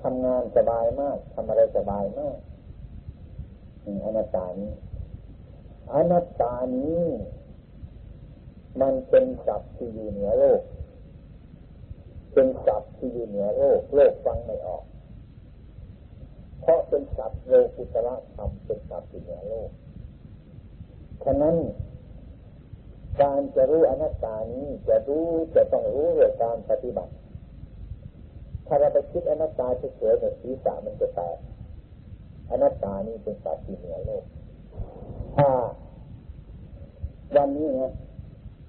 ทำงานสบายมากทำอะไรสบายมากอนัตตานี้อนัตตานี้มันเป็นศัพท์ที่อยู่เหนือโลก เป็นศัพท์ที่อยู่เหนือโลก โลกฟังไม่ออก เพราะเป็นศัพท์โลกุตระธรรมเป็นศัพท์ที่เหนือโลก ฉะนั้น การจะรู้อนัตตานี้จะรู้จะต้องรู้เรื่องการปฏิบัติ ถ้าเราไปคิดอนัตตาเฉยๆเนี่ยศีรษะมันจะแตกอนัตตานี่เป็นสัตว์ที่เหนือโลก ถ้าวันนี้นะ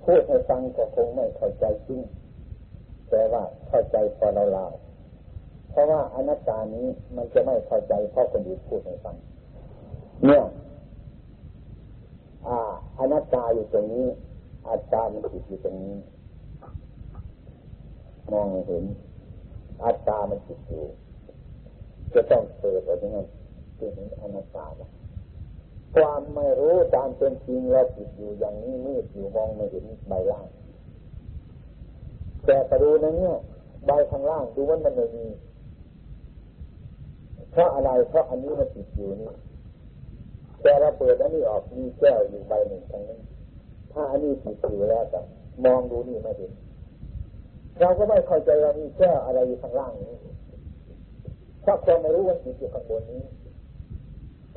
พูดให้ฟังก็คงไม่เข้าใจจริงแต่ว่าเข้าใจพอเราเล่า ราะว่าอนัตตานี้มันจะไม่เข้าใจเพราะคนอื่นพูดให้ฟังเนี่ยอ่าอนัตตาอยู่ตรงนี้อัตตามันจิตอยู่ตรงนี้มองเห็นอัตตามันจิตอยู่ จะต้องเปิดอะไรนั้นจึงเห็นอนัตตาความไม่รู้ตามเป็นจริงแล้วจิตอยู่อย่างนี้มืดอยู่มองไม่เห็นใบล่างแต่ไปดูนะเนี่ยใบข้างล่างดูว่ามันไม่มี เพราะอะไรเพราะอันนี้มันติดอยู่นี่แต่เราเปิดอันนี้ออกมีแก้วอยู่ใบหนึ่งทางนั้นถ้าอันนี้ติดอยู่แล้วแต่มองดูนี่ไม่เห็นเราก็ไม่เข้าใจว่ามีแก้วอะไรอยู่ข้างล่างนี้เพราะความไม่รู้ว่าติดอยู่ข้างบนนี้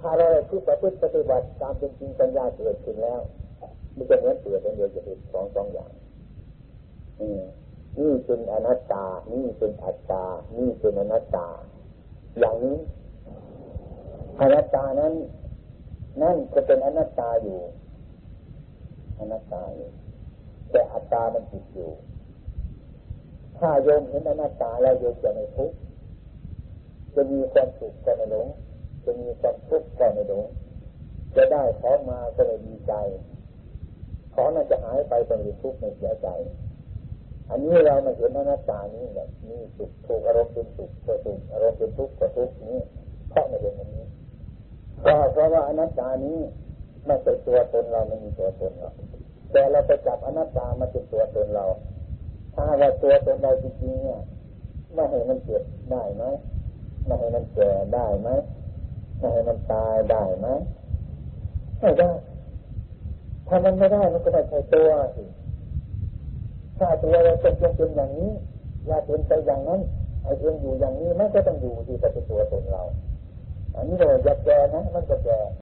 ถ้าเราคือประพฤติปฏิบัติตามเป็นจริงปัญญาเกิดขึ้นแล้วมันจะเหมือนเปิดเป็นเดียวจะเป็นสองสองอย่างนี่เป็นอนัตตา นี่เป็นอัตตา นี่เป็นอนัตตา อย่างนี้อนัตตานั้น นั่นจะเป็นอนัตตาอยู่อนัตตาอยู่แต่อัตตามันติดอยู่ ถ้าโยมเห็นอนัตตาแล้วโยมจะไม่ทุกข์จะมีความสุขก็ไม่หลงจะมีความทุกข์ก็ไม่รู้จะได้ของมาก็เลยดีใจ ของนั้นจะหายไปก็เลยทุกข์ไม่เสียใจ อันนี้เรามาเห็นหน้าตานี้แบบมีสุขถูกอารมณ์เป็นสุขก็สุขอารมณ์เป็นทุกข์ก็ทุกข์นี้เพราะไม่เห็นอันนี้ก็เพราะว่าอนัตตานี้ไม่ใช่ตัวตนเราไม่มีตัวตนเราแต่เราไปจับอนัตตามาเป็นตัวตนเรา ถ้าว่าตัวตนเราจริงๆเนี่ยไม่ให้มันเกิดได้ไหมไม่ให้มันแก่ได้ไหมไม่ให้มันตายได้ไหมไม่ได้ถ้ามันไม่ได้มันก็ไม่ใช่ตัวสิ ถ้าตัวเราเป็นเป็นอย่างนี้อย่าเป็นไปอย่างนั้นไอ้เองอยู่อย่างนี้มันก็ต้องอยู่ที่ป็นตัวตนเรา อันนี้เราอยากแก่นะมันก็แก่